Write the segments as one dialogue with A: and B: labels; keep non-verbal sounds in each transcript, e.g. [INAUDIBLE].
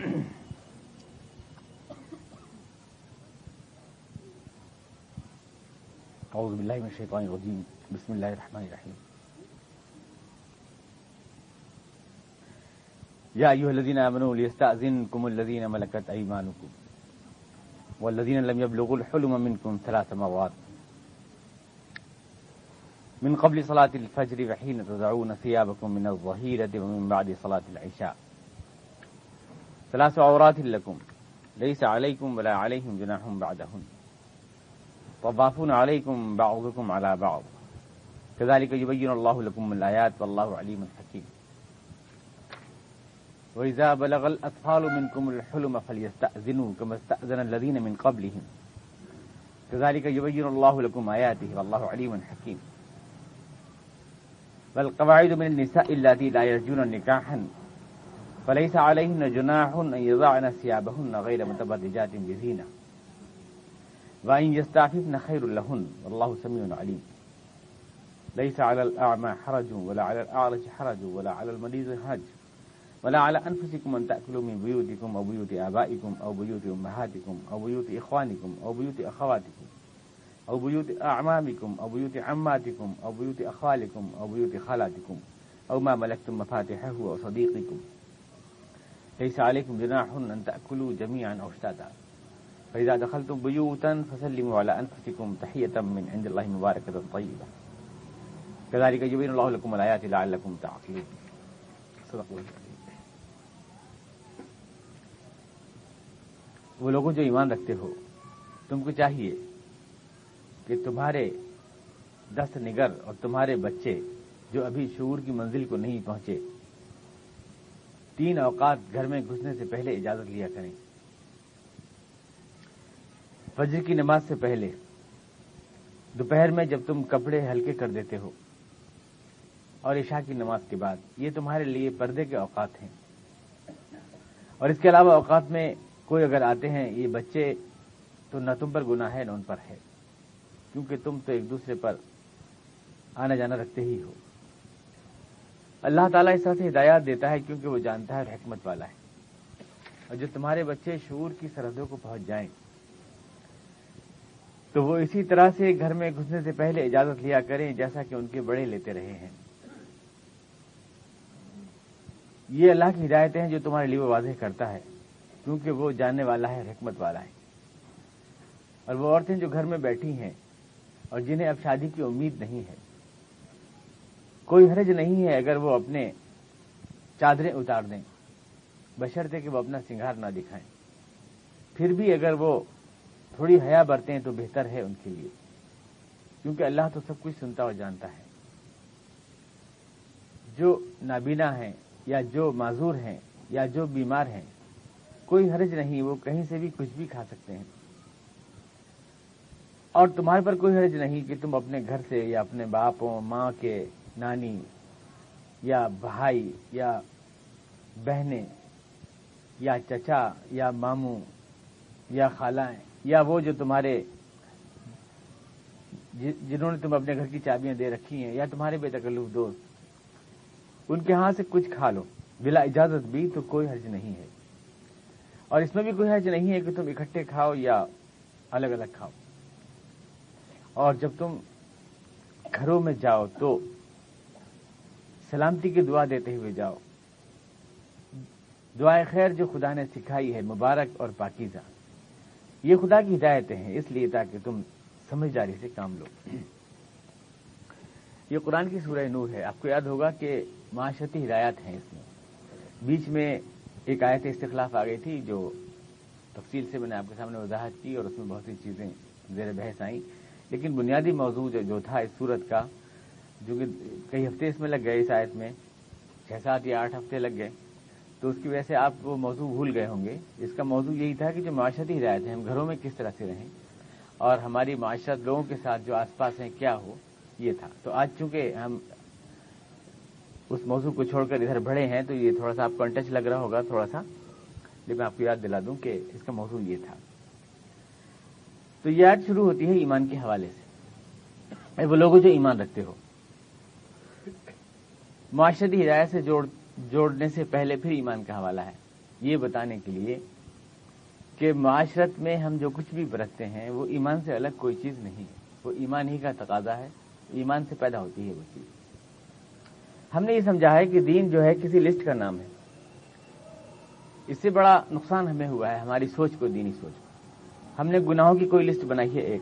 A: [COUGHS] أعوذ بالله من الشيطان الرجيم. بسم الله الرحمن الرحيم. يا أيها الذين آمنوا، ليستأذنكم الذين ملكت أيمانكم والذين لم يبلغوا الحلم منكم ثلاث مرات. من قبل صلاة الفجر وحين تدعون ثيابكم من الظهيرة ومن بعد صلاة العشاء. ثلاث عورات لكم. ليس عليكم ولا عليهم جناح بعدهن. طوافون عليكم بعضكم على بعض. كذلك يبين الله لكم الآيات والله عليم حكيم. وإذا بلغ الأطفال منكم الحلم فليستأذنوا كما استأذن الذين من قبلهم. كذلك يبين الله لكم آياته والله عليم حكيم. والقواعد من النساء اللاتي لا يرجون نكاحا فليس عليهن جناح أن يضعن ثيابهن غير متبرجات بزينة. وإن يستعففن خير لهن. والله سميع عليم. ليس على الأعمى حرج، ولا على الأعرج حرج، ولا على المريض حرج. ولا على أنفسكم أن تأكلوا من بيوتكم أو بيوت آبائكم أو بيوت أمهاتكم أو بيوت إخوانكم أو بيوت أخواتكم أو بيوت أعمامكم أو بيوت عماتكم أو بيوت أخوالكم أو بيوت خالاتكم أو ما ملكتم مفاتحه أو صديقكم. ليس عليكم جناح أن تأكلوا جميعا أو اشتاتا فإذا دخلتم بيوتا فسلموا على أنفسكم تحية من عند الله مباركة طيبة. كذلك يبين الله لكم الآيات لعلكم تعقلون. صدق الله وہ لوگوں جو ایمان رکھتے ہو، تم کو چاہیے کہ تمہارے دست نگر اور تمہارے بچے جو ابھی شعور کی منزل کو نہیں پہنچے تین اوقات گھر میں گھسنے سے پہلے اجازت لیا کریں۔ فجر کی نماز سے پہلے، دوپہر میں جب تم کپڑے ہلکے کر دیتے ہو اور عشاء کی نماز کے بعد، یہ تمہارے لیے پردے کے اوقات ہیں۔ اور اس کے علاوہ اوقات میں کوئی اگر آتے ہیں، یہ بچے تو نہ تم پر گناہ ہے، نہ ان پر ہے۔ کیونکہ تم تو ایک دوسرے پر آنا جانا رکھتے ہی ہو۔ اللہ تعالیٰ اس طرح سے ہدایات دیتا ہے کیونکہ وہ جانتا ہے اور حکمت والا ہے۔ اور جو تمہارے بچے شعور کی سرحدوں کو پہنچ جائیں، تو وہ اسی طرح سے گھر میں گھسنے سے پہلے اجازت لیا کریں جیسا کہ ان کے بڑے لیتے رہے ہیں۔ یہ اللہ کی ہدایتیں ہیں جو تمہارے لیے وہ واضح کرتا ہے، کیونکہ وہ جاننے والا ہے حکمت والا ہے۔ اور وہ عورتیں جو گھر میں بیٹھی ہیں اور جنہیں اب شادی کی امید نہیں ہے۔ کوئی حرج نہیں ہے اگر وہ اپنے چادریں اتار دیں۔ بشرطے کہ وہ اپنا سنگار نہ دکھائیں۔ پھر بھی اگر وہ تھوڑی حیا برتیں تو بہتر ہے ان کے لیے۔ کیونکہ اللہ تو سب کچھ سنتا اور جانتا ہے۔ جو نابینا ہیں یا جو معذور ہیں یا جو بیمار ہیں، کوئی حرج نہیں، وہ کہیں سے بھی کچھ بھی کھا سکتے ہیں۔ اور تمہارے پر کوئی حرج نہیں کہ تم اپنے گھر سے یا اپنے باپوں ماں کے نانی یا بھائی یا بہنیں یا چچا یا ماموں یا خالائیں یا وہ جو تمہارے جنہوں نے تم اپنے گھر کی چابیاں دے رکھی ہیں یا تمہارے بے تکلف دوست، ان کے ہاں سے کچھ کھا لو۔ بلا اجازت بھی تو کوئی حرج نہیں ہے۔ اور اس میں بھی کوئی حرج نہیں ہے کہ تم اکٹھے کھاؤ یا الگ الگ کھاؤ۔ اور جب تم گھروں میں جاؤ تو سلامتی کی دعا دیتے ہوئے جاؤ۔ دعائیں خیر جو خدا نے سکھائی ہے، مبارک اور پاکیزہ۔ یہ خدا کی ہدایتیں ہیں، اس لیے تاکہ تم سمجھداری سے کام لو۔ یہ قرآن کی سورہ نور ہے۔ آپ کو یاد ہوگا کہ معاشرتی ہدایات ہیں اس میں۔ بیچ میں ایک آیت استخلاف آ گئی تھی جو تفصیل سے میں نے آپ کے سامنے وضاحت کی اور اس میں بہت سی چیزیں زیر بحث آئیں۔ لیکن بنیادی موضوع جو تھا اس صورت کا جو کہ کئی ہفتے اس میں لگ گئے اس آیت میں، چھ سات یا آٹھ ہفتے لگ گئے، تو اس کی وجہ سے آپ وہ موضوع بھول گئے ہوں گے۔ اس کا موضوع یہی تھا کہ جو معاشرتی ہدایت ہیں، ہم گھروں میں کس طرح سے رہیں اور ہماری معاشرت لوگوں کے ساتھ جو آس پاس ہیں، کیا ہو، یہ تھا۔ تو آج چونکہ ہم اس موضوع کو چھوڑ کر ادھر بڑھے ہیں، تو یہ تھوڑا سا آپ کو انٹچ لگ رہا ہوگا، تھوڑا سا۔ لیکن میں آپ کو یاد دلا دوں کہ اس کا موضوع یہ تھا۔ تو یہ آج شروع ہوتی ہے ایمان کے حوالے سے۔ وہ لوگ جو ایمان رکھتے ہو معاشرتی ہدایت سے جوڑ جوڑنے سے پہلے پھر ایمان کا حوالہ ہے۔ یہ بتانے کے لیے کہ معاشرت میں ہم جو کچھ بھی برتتے ہیں، وہ ایمان سے الگ کوئی چیز نہیں ہے۔ وہ ایمان ہی کا تقاضا ہے۔ ایمان سے پیدا ہوتی ہے وہ چیز۔ ہم نے یہ سمجھا ہے کہ دین جو ہے کسی لسٹ کا نام ہے۔ اس سے بڑا نقصان ہمیں ہوا ہے، ہماری سوچ کو، دینی سوچ کو۔ ہم نے گناہوں کی کوئی لسٹ بنائی ہے؟ ایک۔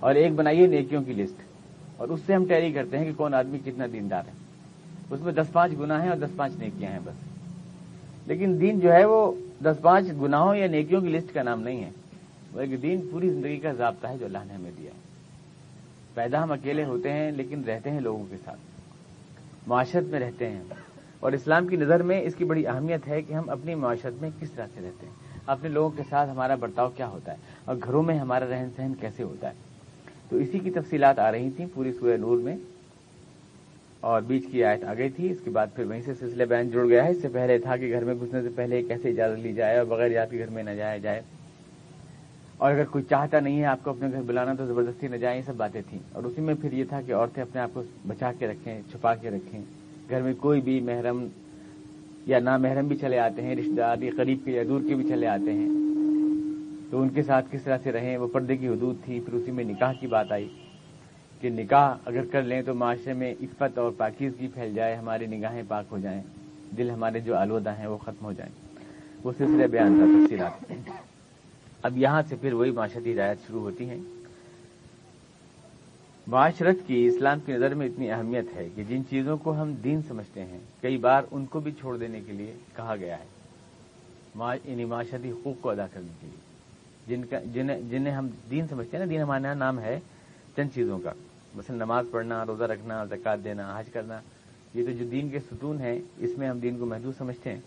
A: اور ایک بنائی ہے نیکیوں کی لسٹ۔ اور اس سے ہم ٹیری کرتے ہیں کہ کون آدمی کتنا دیندار ہے۔ اس میں دس پانچ گنا ہیں اور دس پانچ نیکیاں ہیں بس۔ لیکن دین جو ہے وہ دس پانچ گناہوں یا نیکیوں کی لسٹ کا نام نہیں ہے۔ بلکہ دین پوری زندگی کا ضابطہ ہے جو اللہ نے ہمیں دیا ہے۔ پیدا ہم اکیلے ہوتے ہیں لیکن رہتے ہیں لوگوں کے ساتھ۔ معاشرت میں رہتے ہیں۔ اور اسلام کی نظر میں اس کی بڑی اہمیت ہے کہ ہم اپنی معاشرت میں کس طرح سے رہتے ہیں۔ اپنے لوگوں کے ساتھ ہمارا برتاؤ کیا ہوتا ہے؟ اور گھروں میں ہمارا رہن سہن کیسے ہوتا ہے؟ تو اسی کی تفصیلات آ رہی تھیں پوری سورہ نور میں۔ اور بیچ کی آیت آ گئی تھی۔ اس کے بعد پھر وہیں سے سلسلے بیان جڑ گیا ہے۔ اس سے پہلے تھا کہ گھر میں گھسنے سے پہلے کیسے اجازت لی جائے اور بغیر یاد کے گھر میں نہ جایا جائے۔ اور اگر کوئی چاہتا نہیں ہے آپ کو اپنے گھر بلانا تو زبردستی نہ جائیں، یہ سب باتیں تھیں۔ اور اسی میں پھر یہ تھا کہ عورتیں اپنے آپ کو بچا کے رکھیں، چھپا کے رکھیں۔ گھر میں کوئی بھی محرم یا نا محرم بھی چلے آتے ہیں رشتے دار یا قریب کے یا دور کے بھی چلے آتے ہیں۔ تو ان کے ساتھ کس طرح سے رہیں؟ وہ پردے کی حدود تھی۔ پھر اسی میں نکاح کی بات آئی۔ کہ نکاح اگر کر لیں تو معاشرے میں عفت اور پاکیزگی پھیل جائے، ہماری نگاہیں پاک ہو جائیں، دل ہمارے جو آلودہ ہیں وہ ختم ہو جائیں۔ وہ سلسلے بیان تھا تفصیلات۔ اب یہاں سے پھر وہی معاشرتی ہدایت شروع ہوتی ہیں۔ معاشرت کی اسلام کی نظر میں اتنی اہمیت ہے کہ جن چیزوں کو ہم دین سمجھتے ہیں، کئی بار ان کو بھی چھوڑ دینے کے لیے کہا گیا ہے۔ یعنی معاشرتی حقوق کو ادا کرنے کے لیے۔ جن کا جنہیں جنہیں ہم دین سمجھتے ہیں نا، دین ہمارے یہاں نام ہے چند چیزوں کا۔ مثلا نماز پڑھنا، روزہ رکھنا زکات دینا، حج کرنا، یہ تو جو دین کے ستون ہیں، اس میں ہم دین کو محدود سمجھتے ہیں۔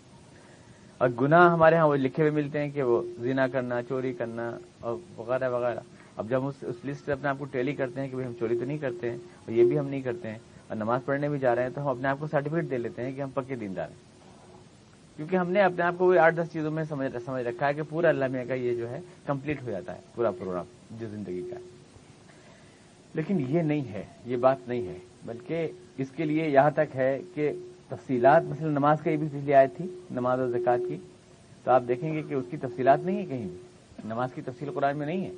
A: اور گناہ ہمارے ہاں وہ لکھے ہوئے ملتے ہیں کہ وہ زنا کرنا، چوری کرنا اور وغیرہ وغیرہ۔ اب جب ہم اس لسٹ سے اپنے آپ کو ٹیلی کرتے ہیں کہ ہم چوری تو نہیں کرتے ہیں، اور یہ بھی ہم نہیں کرتے ہیں، اور نماز پڑھنے بھی جا رہے ہیں، تو ہم اپنے آپ کو سرٹیفکیٹ دے لیتے ہیں کہ ہم پکے دیندار ہیں۔ کیونکہ ہم نے اپنے آپ کو آٹھ دس چیزوں میں سمجھ رکھا ہے کہ پورا اللہ میں کا یہ جو ہے کمپلیٹ ہو جاتا ہے، پورا پروگرام جو زندگی کا لیکن یہ نہیں ہے، یہ بات نہیں ہے، بلکہ اس کے لیے یہاں تک ہے کہ تفصیلات مثلا نماز کا یہ بھی پچھلی آئے تھی، نماز اور زکوٰۃ کی۔ تو آپ دیکھیں گے کہ اس کی تفصیلات نہیں ہے کہیں بھی۔ نماز کی تفصیل قرآن میں نہیں ہے۔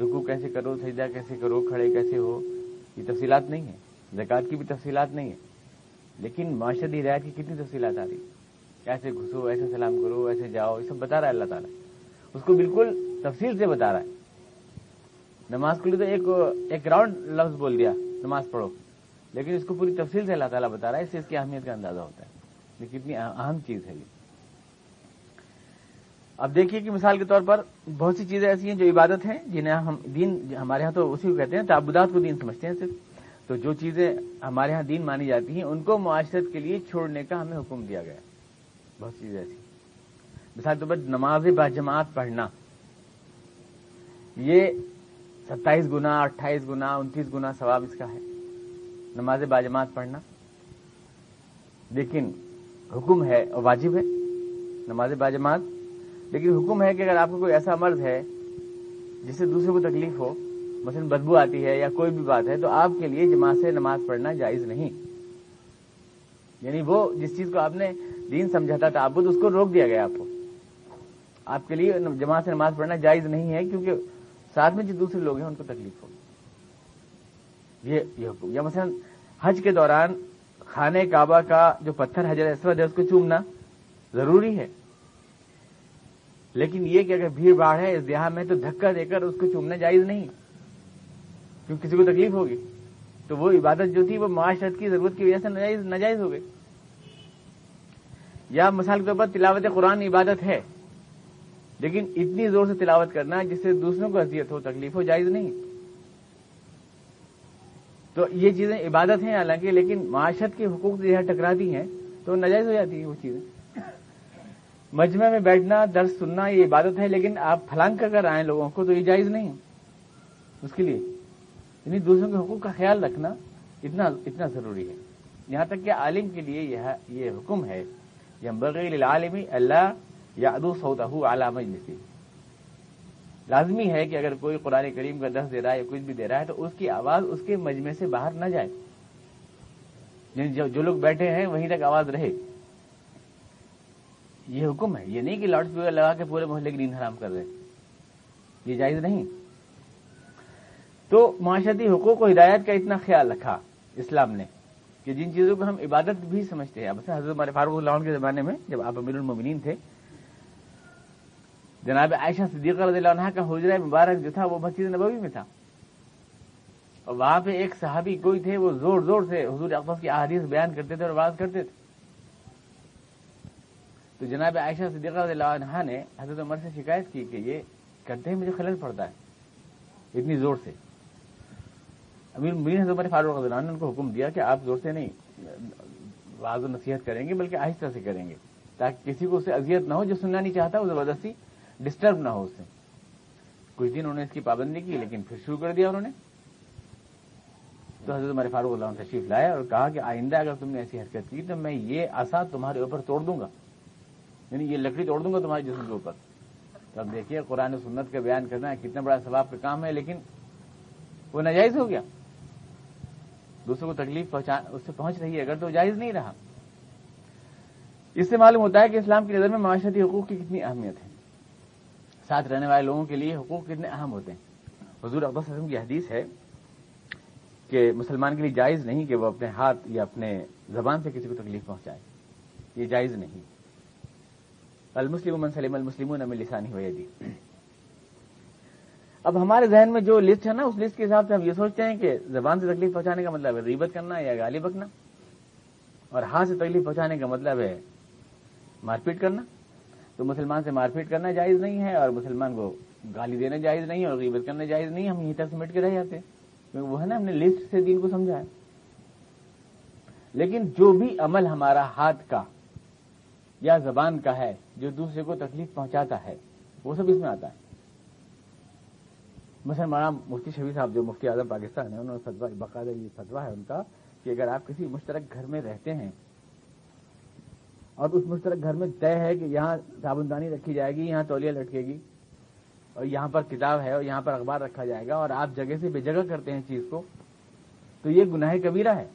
A: رکو کیسے کرو، سجدہ کیسے کرو، کھڑے کیسے ہو، یہ تفصیلات نہیں ہے زکوٰۃ کی بھی تفصیلات نہیں ہے لیکن معاشرتی ہدایت کی کتنی تفصیلات آ رہی ایسے گھسو، ایسے سلام کرو، ایسے جاؤ، یہ سب بتا رہا ہے اللہ تعالیٰ۔ اس کو بالکل تفصیل سے بتا رہا ہے۔ نماز کے لیے تو ایک ایک راؤنڈ لفظ بول دیا، نماز پڑھو۔ لیکن اس کو پوری تفصیل سے اللہ تعالیٰ بتا رہا ہے، اس سے اس کی اہمیت کا اندازہ ہوتا ہے۔ یہ کتنی اہم چیز ہے یہ۔ اب دیکھیے کہ مثال کے طور پر بہت سی چیزیں ایسی ہیں جو عبادت ہیں، جنہیں ہم دین ہمارے ہاں تو اسی کو کہتے ہیں، تعبدات کو دین سمجھتے ہیں صرف۔ تو جو چیزیں ہمارے ہاں دین مانی جاتی ہیں، ان کو معاشرت کے لیے چھوڑنے کا ہمیں حکم دیا گیا بہت چیزیں ایسی مثال کے طور پر نماز باجماعت پڑھنا۔ یہ ستائیس گنا، اٹھائیس گنا، انتیس گنا ثواب اس کا ہے۔ نماز باجماعت پڑھنا۔ لیکن حکم ہے اور واجب ہے نماز باجماعت لیکن حکم ہے کہ اگر آپ کو کوئی ایسا مرض ہے جس سے دوسرے کو تکلیف ہو، مثلا بدبو آتی ہے یا کوئی بھی بات ہے، تو آپ کے لیے جماعت سے نماز پڑھنا جائز نہیں۔ یعنی وہ جس چیز کو آپ نے دین سمجھاتا تھا آپ اس کو روک دیا گیا آپ کو۔ آپ کے لیے جماعت سے نماز پڑھنا جائز نہیں ہے کیونکہ ساتھ میں جو دوسرے لوگ ہیں ان کو تکلیف ہوگی۔ یہ حکم۔ یا مثلا حج کے دوران خانے کعبہ کا جو پتھر حجر اسود ہے، اس کو چومنا ضروری ہے۔ لیکن یہ کہ اگر بھیڑ باڑ ہے اس دیہات میں تو دھکا دے کر اس کو چومنا جائز نہیں۔ کیونکہ کسی کو تکلیف ہوگی۔ تو وہ عبادت جو تھی، وہ معاشرت کی ضرورت کی وجہ سے ناجائز ناجائز ہو گئی۔ یا مثال کے طور پر تلاوت قرآن عبادت ہے۔ لیکن اتنی زور سے تلاوت کرنا جس سے دوسروں کو اذیت ہو، تکلیف ہو، جائز نہیں۔ تو یہ چیزیں عبادت ہیں حالانکہ، لیکن معاشرت کے حقوق سے ٹکراتی ہیں تو ناجائز ہو جاتی ہیں وہ چیزیں۔ مجمع میں بیٹھنا، درس سننا، یہ عبادت ہے، لیکن آپ پھلانگ کر کر آئیں لوگوں کو تو یہ جائز نہیں۔ اس کے لیے یعنی دوسروں کے حقوق کا خیال رکھنا اتنا اتنا ضروری ہے۔ یہاں تک کہ عالم کے لیے یہ حکم ہے۔ یہ بغیر عالمی اللہ یا ادو سعود علامہ لازمی ہے کہ اگر کوئی قرآن کریم کا دس دے رہا ہے یا کچھ بھی دے رہا ہے تو اس کی آواز اس کے مجمے سے باہر نہ جائے۔ یعنی جو لوگ بیٹھے ہیں وہیں تک آواز رہے۔ یہ حکم ہے۔ یہ نہیں کہ لاؤڈ اسپیکر لگا کے پورے محلے کی نیند حرام کر رہے۔ یہ جائز نہیں۔ تو معاشرتی حقوق و ہدایت کا اتنا خیال رکھا اسلام نے کہ جن چیزوں کو ہم عبادت بھی سمجھتے ہیں۔ اب حضرت ہمارے فاروق اللہ کے زمانے میں جب آپ امیر المومنین تھے جناب عائشہ صدیقہ رضی اللہ عنہ کا حجرہ مبارک جو تھا وہ مسجد نبوی میں تھا۔ اور وہاں پہ ایک صحابی کوئی تھے وہ زور زور سے حضور اقبص کی احادیث بیان کرتے تھے اور بات کرتے تھے۔ تو جناب عائشہ صدیقہ رضی اللہ عنہ نے حضرت عمر سے شکایت کی کہ یہ کرتے ہیں مجھے خلل پڑتا ہے، اتنی زور سے۔ امیر مین حضرت عمر فاروق رضی اللہ عنہ نے ان کو حکم دیا کہ آپ زور سے نہیں واض و نصیحت کریں گے، بلکہ آہستہ سے کریں گے، تاکہ کسی کو اس سے اذیت نہ ہو جو سننا نہیں چاہتا وہ زبردستی۔ ڈسٹرب نہ ہو اس سے۔ کچھ دن انہوں نے اس کی پابندی کی، لیکن پھر شروع کر دیا انہوں نے۔ تو حضرت عمر فاروق اللہ عنہ تشریف لائے اور کہا کہ آئندہ اگر تم نے ایسی حرکت کی تو میں یہ آسا تمہارے اوپر توڑ دوں گا۔ یعنی یہ لکڑی توڑ دوں گا تمہارے جسم کے اوپر۔ تو اب دیکھیے، قرآن و سنت کا بیان کرنا ہے، کتنا بڑا ثواب کا کام ہے، لیکن وہ ناجائز ہو گیا۔ دوسروں کو تکلیف اس سے پہنچ رہی ہے، اگر تو جائز نہیں رہا۔ اس سے معلوم ہوتا ہے کہ اسلام کی نظر میں معاشرتی حقوق کی کتنی اہمیت ہے۔ ساتھ رہنے والے لوگوں کے لیے حقوق کتنے اہم ہوتے ہیں؟ حضور اقبال وسلم کی حدیث ہے کہ مسلمان کے لیے جائز نہیں کہ وہ اپنے ہاتھ یا اپنے زبان سے کسی کو تکلیف پہنچائے۔ یہ جائز نہیں۔ المسلم من سلیم المسلم امن لسانی ہوئے جی اب ہمارے ذہن میں جو لسٹ ہے نا، اس لسٹ کے حساب سے ہم یہ سوچتے ہیں کہ زبان سے تکلیف پہنچانے کا مطلب ہے ریبت کرنا یا گالی بکنا۔ اور ہاتھ سے تکلیف پہنچانے کا مطلب ہے مار پیٹ کرنا۔ تو مسلمان سے مار پیٹ کرنا جائز نہیں ہے اور مسلمان کو گالی دینا جائز نہیں اور غیبت کرنا جائز نہیں، ہم یہیں تک سمٹ کے رہ جاتے کیونکہ وہ ہے نا ہم نے لسٹ سے دین کو سمجھا ہے۔ لیکن جو بھی عمل ہمارا ہاتھ کا یا زبان کا ہے، جو دوسرے کو تکلیف پہنچاتا ہے، وہ سب اس میں آتا ہے۔ مثلا مولانا مفتی شبی صاحب جو مفتی اعظم پاکستان ہے انہوں نے فتوا باقاعدہ یہ فتوا ہے ان کا کہ اگر آپ کسی مشترک گھر میں رہتے ہیں اور اس مشترک گھر میں طے ہے کہ یہاں صابن دانی رکھی جائے گی، یہاں تولیہ لٹکے گی، اور یہاں پر کتاب ہے اور یہاں پر اخبار رکھا جائے گا اور آپ جگہ سے بے جگہ کرتے ہیں چیز کو، تو یہ گناہ کبیرہ ہے۔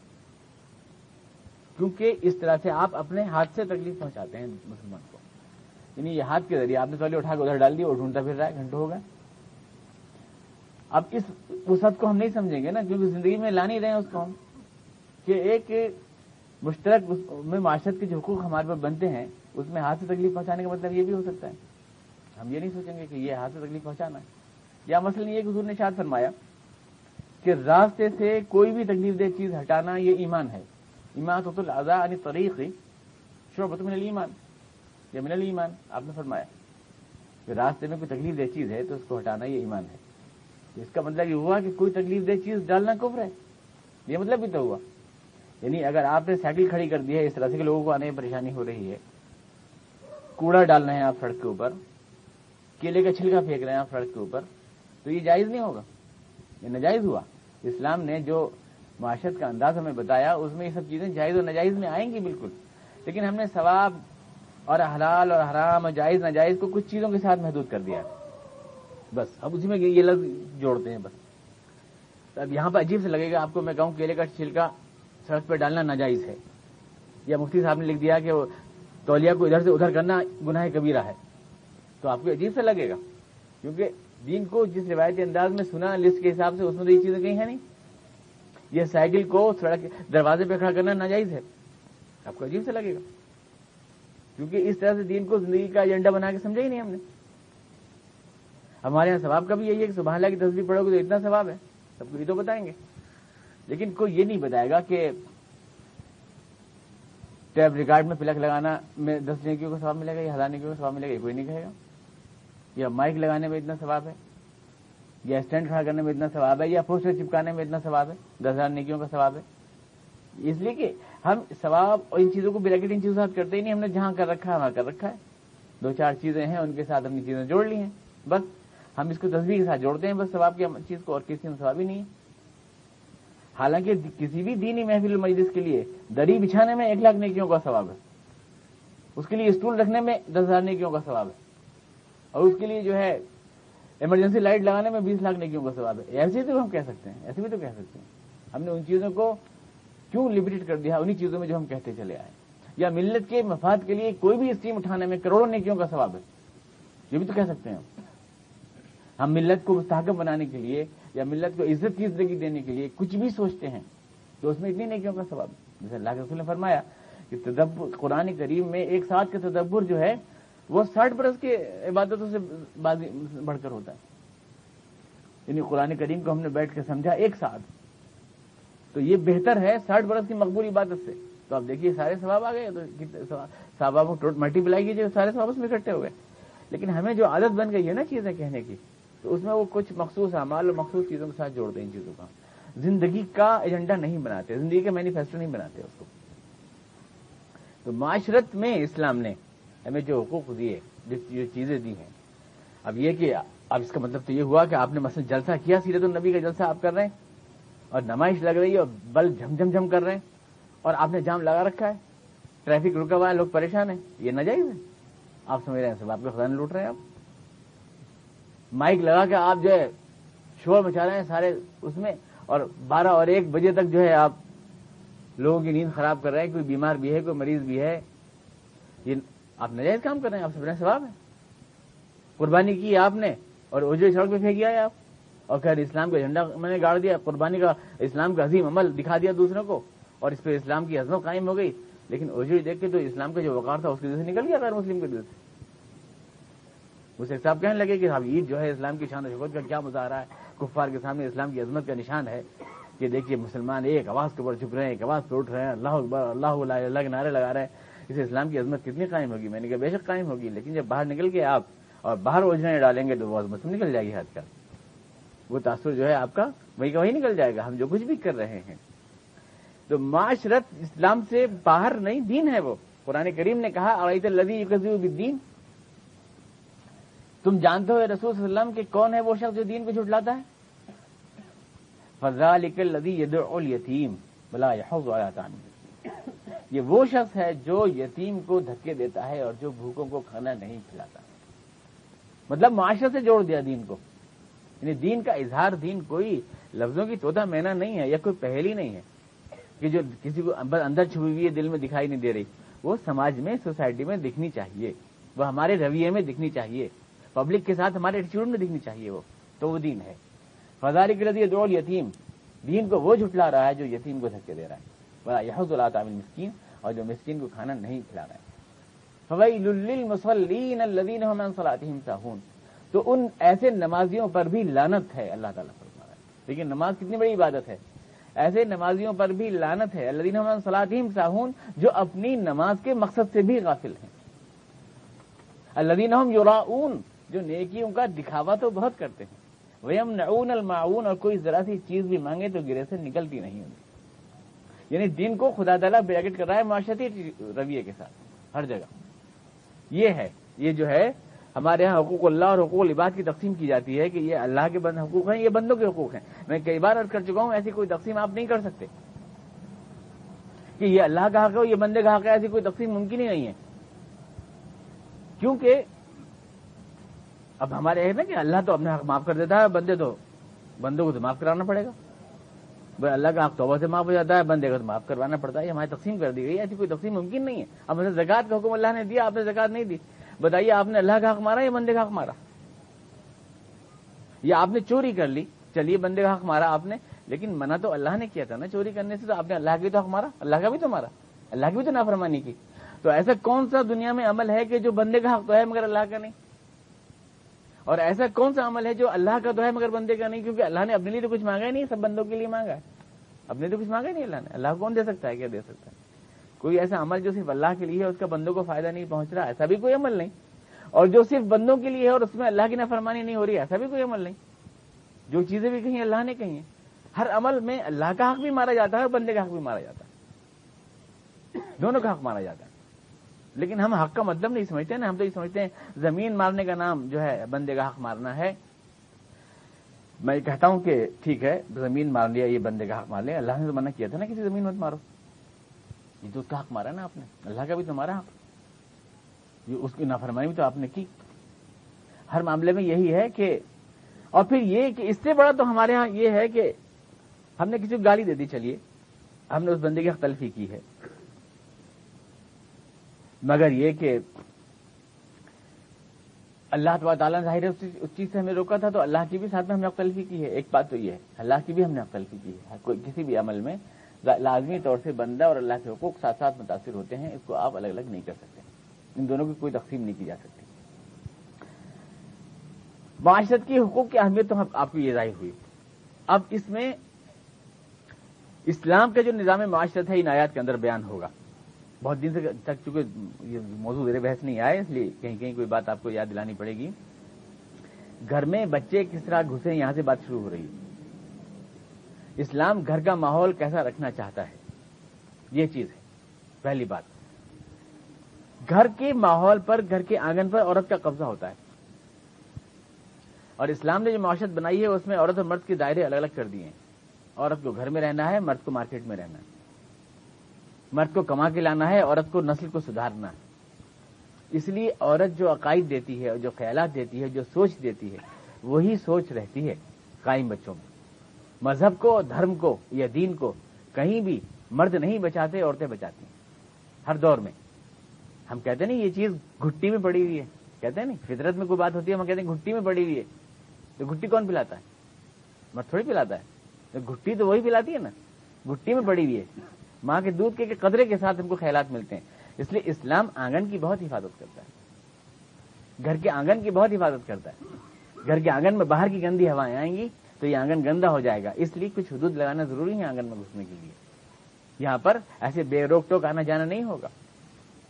A: کیونکہ اس طرح سے آپ اپنے ہاتھ سے تکلیف پہنچاتے ہیں مسلمان کو۔ یعنی یہ ہاتھ کے ذریعے آپ نے تولیہ اٹھا کے ادھر ڈال دی اور ڈھونڈتا پھر رہا ہے، گھنٹوں ہو گئے۔ اب اس وسعت کو ہم نہیں سمجھیں گے نا، کیونکہ زندگی میں لا نہیں رہے ہیں اس کو ہم، کہ ایک مشترک میں معاشرت کے جو حقوق ہمارے پر بنتے ہیں، اس میں ہاتھ سے تکلیف پہنچانے کا مطلب یہ بھی ہو سکتا ہے۔ ہم یہ نہیں سوچیں گے کہ یہ ہاتھ سے تکلیف پہنچانا ہے۔ یا مثلاً یہ حضور نے شاد فرمایا کہ راستے سے کوئی بھی تکلیف دہ چیز ہٹانا یہ ایمان ہے۔ ایمان تو الزا علی طریق شعبت من المان یا من المان آپ نے فرمایا۔ کہ راستے میں کوئی تکلیف دہ چیز ہے تو اس کو ہٹانا یہ ایمان ہے۔ اس کا مطلب یہ ہوا کہ کوئی تکلیف دہ چیز ڈالنا کفر ہے۔ یہ مطلب بھی تو ہوا۔ یعنی اگر آپ نے سائیکل کھڑی کر دی ہے، اس طرح سے کہ لوگوں کو آنے میں پریشانی ہو رہی ہے۔ کوڑا ڈالنا ہے آپ سڑک کے اوپر، کیلے کا چھلکا پھینک رہے ہیں آپ سڑک کے اوپر، تو یہ جائز نہیں ہوگا۔ یہ ناجائز ہوا۔ اسلام نے جو معاشرت کا انداز ہمیں بتایا، اس میں یہ سب چیزیں جائز اور ناجائز میں آئیں گی بالکل۔ لیکن ہم نے ثواب اور حلال اور حرام اور جائز، ناجائز کو کچھ چیزوں کے ساتھ محدود کر دیا۔ بس، اب اسی میں یہ لفظ جوڑتے ہیں بس۔ اب یہاں پہ عجیب سے لگے گا آپ کو، میں کہوں کیلے کا چھلکا سڑک پہ ڈالنا ناجائز ہے۔ یا مفتی صاحب نے لکھ دیا کہ تولیہ کو ادھر سے ادھر کرنا گناہ کبیرہ ہے۔ تو آپ کو عجیب سے لگے گا۔ کیونکہ دین کو جس روایتی انداز میں سنا، لسٹ کے حساب سے، اس میں تو یہ چیزیں کہیں ہیں نہیں۔ یہ سائیکل کو سڑک دروازے پہ کھڑا کرنا ناجائز ہے۔ آپ کو عجیب سے لگے گا۔ کیونکہ اس طرح سے دین کو زندگی کا ایجنڈا بنا کے سمجھا ہی نہیں ہم نے۔ ہمارے یہاں ثواب کا بھی یہی ہے کہ سبحان اللہ کی تصویر پڑھو گے تو اتنا ثواب ہے۔ سب کو یہ تو بتائیں گے۔ لیکن کوئی یہ نہیں بتائے گا کہ ٹیپ ریکارڈ میں پلک لگانا میں دس نیکیوں کا ثواب ملے گا یا ہزار نیکیوں کا ثواب ملے گا، یہ کوئی نہیں کہے گا۔ یا مائک لگانے میں اتنا ثواب ہے، یا اسٹینڈ کھڑا کرنے میں اتنا ثواب ہے، یا پوسٹر چپکانے میں اتنا ثواب ہے، دس ہزار نیکیوں کا ثواب ہے۔ اس لیے کہ ہم ثواب اور ان چیزوں کو بریکٹ ان چیزوں کے ساتھ کرتے ہی نہیں، ہم نے جہاں کر رکھا ہے وہاں کر رکھا ہے۔ دو چار چیزیں ہیں، ان کے ساتھ ہم نے چیزیں جوڑ لی ہیں، بس ہم اس کو تصویر کے ساتھ جوڑتے ہیں، بس ثواب کی چیز کو اور کسی میں ثواب ہی نہیں ہے۔ حالانکہ کسی بھی دینی محفل مجلس کے لیے دری بچھانے میں ایک لاکھ نیکیوں کا ثواب ہے۔ اس کے لیے اسٹول رکھنے میں دس ہزار نیکیوں کا ثواب ہے۔ اور اس کے لیے جو ہے ایمرجنسی لائٹ لگانے میں بیس لاکھ نیکیوں کا ثواب ہے۔ ایسے تو ہم کہہ سکتے ہیں ایسے بھی تو کہہ سکتے ہیں۔ ہم نے ان چیزوں کو کیوں لمیٹڈ کر دیا؟ انہیں چیزوں میں جو ہم کہتے چلے آئے یا ملت کے مفاد کے لیے کوئی بھی اسکیم اٹھانے میں کروڑوں نیکیوں کا ثواب ہے۔ یہ بھی تو کہہ سکتے ہیں ہم ملت کو مستحکم بنانے کے لیے یا ملت کو عزت کی زندگی دینے کے لیے کچھ بھی سوچتے ہیں، تو اس میں اتنی نیکیوں کا ثواب جیسے اللہ کے رسول نے فرمایا کہ تدبر، قرآن کریم میں ایک ساتھ کا تدبر جو ہے، وہ ساٹھ برس کے عبادتوں سے بڑھ کر ہوتا ہے۔ یعنی قرآن کریم کو ہم نے بیٹھ کے سمجھا ایک ساتھ۔ تو یہ بہتر ہے ساٹھ برس کی مقبول عبادت سے۔ تو آپ دیکھیے، سارے ثواب آ گئے تو ثواب ملٹی پلائی کیجیے سارے ثواب اس میں اکٹھے ہو گئے۔ لیکن ہمیں جو عادت بن گئی ہے نا چیزیں کہنے کی تو اس میں وہ کچھ مخصوص اعمال اور مخصوص چیزوں کے ساتھ جوڑ دیں ان چیزوں کا۔ زندگی کا ایجنڈا نہیں بناتے، زندگی کا مینیفیسٹو نہیں بناتے اس کو۔ تو معاشرت میں اسلام نے ہمیں جو حقوق دیے، جو چیزیں دی ہیں، اب یہ کہ اب اس کا مطلب تو یہ ہوا کہ آپ نے مثلا جلسہ کیا، سیرت النبی کا جلسہ آپ کر رہے ہیں، اور نمائش لگ رہی ہے اور بل جھم جھم جھم کر رہے ہیں، اور آپ نے جام لگا رکھا ہے۔ ٹریفک رکا ہوا ہے، لوگ پریشان ہیں۔ یہ نہ جائز ہے۔ آپ سمجھ رہے ہیں سب آپ کے خزانے لوٹ رہے ہیں آپ۔ مائک لگا کے آپ جو ہے شور مچا رہے ہیں سارے اس میں اور بارہ اور ایک بجے تک جو ہے آپ لوگوں کی نیند خراب کر رہے ہیں، کوئی بیمار بھی ہے، کوئی مریض بھی ہے۔ یہ آپ نجائز کام کر رہے ہیں، آپ سب سواب ہے۔ قربانی کی آپ نے اور اجو سڑک پہ پھینک ہے آپ؟ اور خیر اسلام کا جھنڈا میں نے گاڑ دیا، قربانی کا اسلام کا عظیم عمل دکھا دیا دوسروں کو۔ اور اس پہ اسلام کی عظمت قائم ہو گئی۔ لیکن اجو دیکھ کے تو اسلام کا جو وقار تھا، اس کے دل سے نکل گیا غیر مسلم کے دل سے۔ اسے صاحب کہنے لگے کہ صاحب عید جو ہے، اسلام کی شان و شکوت کا کیا مظاہرہ ہے؟ کفار کے سامنے اسلام کی عظمت کا نشان ہے۔ کہ دیکھیے، مسلمان ایک آواز کے اوپر چھپ رہے ہیں، ایک آواز پہ اٹھ رہے ہیں۔ اللہ اکبر، اللہ اللہ کے نعرے لگا رہے ہیں۔ اسے اسلام کی عظمت کتنی قائم ہوگی؟ میں نے کہا، بے شک قائم ہوگی، لیکن جب باہر نکل کے آپ اور باہر اوجھنے ڈالیں گے تو وہ عظمت نکل جائے گی ہاتھ کا۔ وہ تاثر جو ہے آپ کا وہی کا وہی نکل جائے گا۔ ہم جو کچھ بھی کر رہے ہیں۔ تو معاشرت اسلام سے باہر نہیں، دین ہے وہ۔ قرآن کریم نے کہا علیت الدی الدین تم جانتے ہو رسول صلی اللہ علیہ وسلم کہ کون ہے وہ شخص جو دین کو جھٹلاتا ہے؟ فضا یتیم بلا یہ وہ شخص ہے جو یتیم کو دھکے دیتا ہے اور جو بھوکوں کو کھانا نہیں کھلاتا۔ مطلب معاشرے سے جوڑ دیا دین کو۔ یعنی دین کا اظہار دین کوئی لفظوں کی توتا مینا نہیں ہے یا کوئی پہلی نہیں ہے کہ جو کسی کو اندر چھپی ہوئی ہے، دل میں دکھائی نہیں دے رہی۔ وہ سماج میں، سوسائٹی میں دکھنی چاہیے۔ وہ ہمارے رویے میں دکھنی چاہیے۔ پبلک کے ساتھ ہمارے ایٹیچیوڈ میں دکھنی چاہیے وہ، تو وہ دین ہے۔ فضاری کی رضی دول یتیم دین کو وہ جھٹلا رہا ہے جو یتیم کو دھکے دے رہا ہے۔ بڑا یہ اللہ تعمیر مسکین اور جو مسکین کو کھانا نہیں کھلا رہا ہے۔ فوئی مسلین ساہون تو ان ایسے نمازیوں پر بھی لانت ہے، اللہ تعالیٰ فرما رہا ہے۔ لیکن نماز کتنی بڑی عبادت ہے۔ ایسے نمازیوں پر بھی لانت ہے۔ اللہ دین صلاحیم ساہون جو اپنی نماز کے مقصد سے بھی غافل ہیں۔ اللہ دین یوراون جو نیکیوں کا دکھاوا تو بہت کرتے ہیں۔ وہ نعون المعون اور کوئی ذرا سی چیز بھی مانگے تو گرے سے نکلتی نہیں ہوتی۔ یعنی دین کو خدا تعالیٰ بریکٹ کر رہا ہے معاشرتی رویے کے ساتھ، ہر جگہ۔ یہ ہے، یہ جو ہے، ہمارے یہاں حقوق اللہ اور حقوق العباد کی تقسیم کی جاتی ہے کہ یہ اللہ کے بند حقوق ہیں، یہ بندوں کے حقوق ہیں۔ میں کئی بار عرض کر چکا ہوں، ایسی کوئی تقسیم آپ نہیں کر سکتے۔ کہ یہ اللہ کا حق ہے یہ بندے کا حق ہے، ایسی کوئی تقسیم ممکن ہی نہیں ہے۔ کیونکہ اب ہمارے ہے نا کہ اللہ تو اپنے حق معاف کر دیتا ہے، بندے تو بندوں کو تو معاف کرانا پڑے گا۔ بھائی اللہ کا حق توبہ سے معاف ہو جاتا ہے، بندے کو تو معاف کروانا پڑتا ہے۔ ہماری تقسیم کر دی گئی، ایسی کوئی تقسیم ممکن نہیں ہے۔ اب مطلب زکات کا حکم اللہ نے دیا، آپ نے زکات نہیں دی۔ بتائیے، آپ نے اللہ کا حق مارا یا بندے کا حق مارا؟ یا آپ نے چوری کر لی؟ چلیے، بندے کا حق مارا آپ نے، لیکن منع تو اللہ نے کیا تھا نا چوری کرنے سے، تو آپ نے اللہ کا بھی تو حق مارا؟ اللہ کا بھی تو مارا۔ اللہ کی بھی تو نافرمانی کی۔ تو ایسا کون سا دنیا میں عمل ہے کہ جو بندے کا حق تو ہے مگر اللہ کا نہیں؟ اور ایسا کون سا عمل ہے جو اللہ کا تو ہے مگر بندے کا نہیں؟ کیونکہ اللہ نے اپنے لیے تو کچھ مانگا ہی نہیں، سب بندوں کے لیے مانگا ہے۔ اپنے تو کچھ مانگا ہی نہیں اللہ نے۔ اللہ کون دے سکتا ہے؟ کیا دے سکتا ہے؟ کوئی ایسا عمل جو صرف اللہ کے لیے ہے، اس کا بندوں کو فائدہ نہیں پہنچ رہا، ایسا بھی کوئی عمل نہیں۔ اور جو صرف بندوں کے لیے ہے اور اس میں اللہ کی نافرمانی نہیں ہو رہی، ایسا بھی کوئی عمل نہیں۔ جو چیزیں بھی کہیں، اللہ نے کہی ہر عمل میں اللہ کا حق بھی مارا جاتا ہے اور بندے کا حق بھی مارا جاتا ہے۔ دونوں کا حق مارا جاتا ہے۔ لیکن ہم حق کا مطلب نہیں سمجھتے نا، ہم تو یہ سمجھتے ہیں زمین مارنے کا نام جو ہے بندے کا حق مارنا ہے۔ میں کہتا ہوں کہ ٹھیک ہے، زمین مار لیا، یہ بندے کا حق مار لیا۔ اللہ نے تو منع کیا تھا نا کسی زمین مت مارو۔ یہ تو اس کا حق مارا نا آپ نے۔ اللہ کا بھی تو مارا۔ حق یہ اس کی نافرمانی بھی تو آپ نے کی۔ ہر معاملے میں یہی ہے کہ، اور پھر یہ کہ اس سے بڑا تو ہمارے ہاں یہ ہے کہ ہم نے کسی کو گالی دے دی، چلیے۔ ہم نے اس بندے کی حق تلفی کی ہے۔ مگر یہ کہ اللہ تعالیٰ تعالیٰ ظاہر ہے اس چیز سے ہمیں روکا تھا تو اللہ کی بھی ساتھ میں ہم نے اختلفی کی ہے۔ ایک بات تو یہ ہے، اللہ کی بھی ہم نے اختلفی کی ہے۔ کوئی کسی بھی عمل میں لازمی طور سے بندہ اور اللہ کے حقوق ساتھ ساتھ متاثر ہوتے ہیں، اس کو آپ الگ الگ نہیں کر سکتے۔ ان دونوں کی کوئی تقسیم نہیں کی جا سکتی۔ معاشرت کی حقوق کی اہمیت تو آپ کو یہ ظاہر ہوئی۔ اب اس میں اسلام کا جو نظام معاشرت ہے ان آیات کے اندر بیان ہوگا۔ بہت دن سے تک چونکہ یہ موضوع میرے بحث نہیں آئے، اس لیے کہیں کہیں کوئی بات آپ کو یاد دلانی پڑے گی۔ گھر میں بچے کس طرح گھسے، یہاں سے بات شروع ہو رہی ہے۔ اسلام گھر کا ماحول کیسا رکھنا چاہتا ہے؟ یہ چیز ہے، پہلی بات۔ گھر کے ماحول پر، گھر کے آنگن پر عورت کا قبضہ ہوتا ہے۔ اور اسلام نے جو معاشرت بنائی ہے، اس میں عورت اور مرد کے دائرے الگ الگ کر دیے ہیں۔ عورت کو گھر میں رہنا ہے، مرد کو مارکیٹ میں رہنا ہے۔ مرد کو کما کے لانا ہے، عورت کو نسل کو سدھارنا ہے۔ اس لیے عورت جو عقائد دیتی ہے اور جو خیالات دیتی ہے، جو سوچ دیتی ہے، وہی سوچ رہتی ہے قائم بچوں میں۔ مذہب کو، دھرم کو یا دین کو کہیں بھی مرد نہیں بچاتے، عورتیں بچاتی ہیں۔ ہر دور میں۔ ہم کہتے ہیں نا یہ چیز گھٹی میں پڑی ہوئی ہے۔ کہتے ہیں نا فطرت میں کوئی بات ہوتی ہے، ہم کہتے ہیں گھٹی میں پڑی ہوئی ہے۔ تو گھٹی کون پلاتا ہے؟ مرد تھوڑی پلاتا ہے۔ گھٹی تو وہی پلاتی ہے نا۔ گھٹی میں پڑی ہوئی ہے۔ ماں کے دودھ کے قدرے کے ساتھ ہم کو خیالات ملتے ہیں۔ اس لیے اسلام آنگن کی بہت حفاظت کرتا ہے۔ گھر کے آنگن کی بہت حفاظت کرتا ہے۔ گھر کے آنگن میں باہر کی گندی ہوائیں آئیں گی تو یہ آنگن گندا ہو جائے گا۔ اس لیے کچھ حدود لگانا ضروری ہے آنگن میں گھسنے کے لیے۔ یہاں پر ایسے بے روک ٹوک آنا جانا نہیں ہوگا۔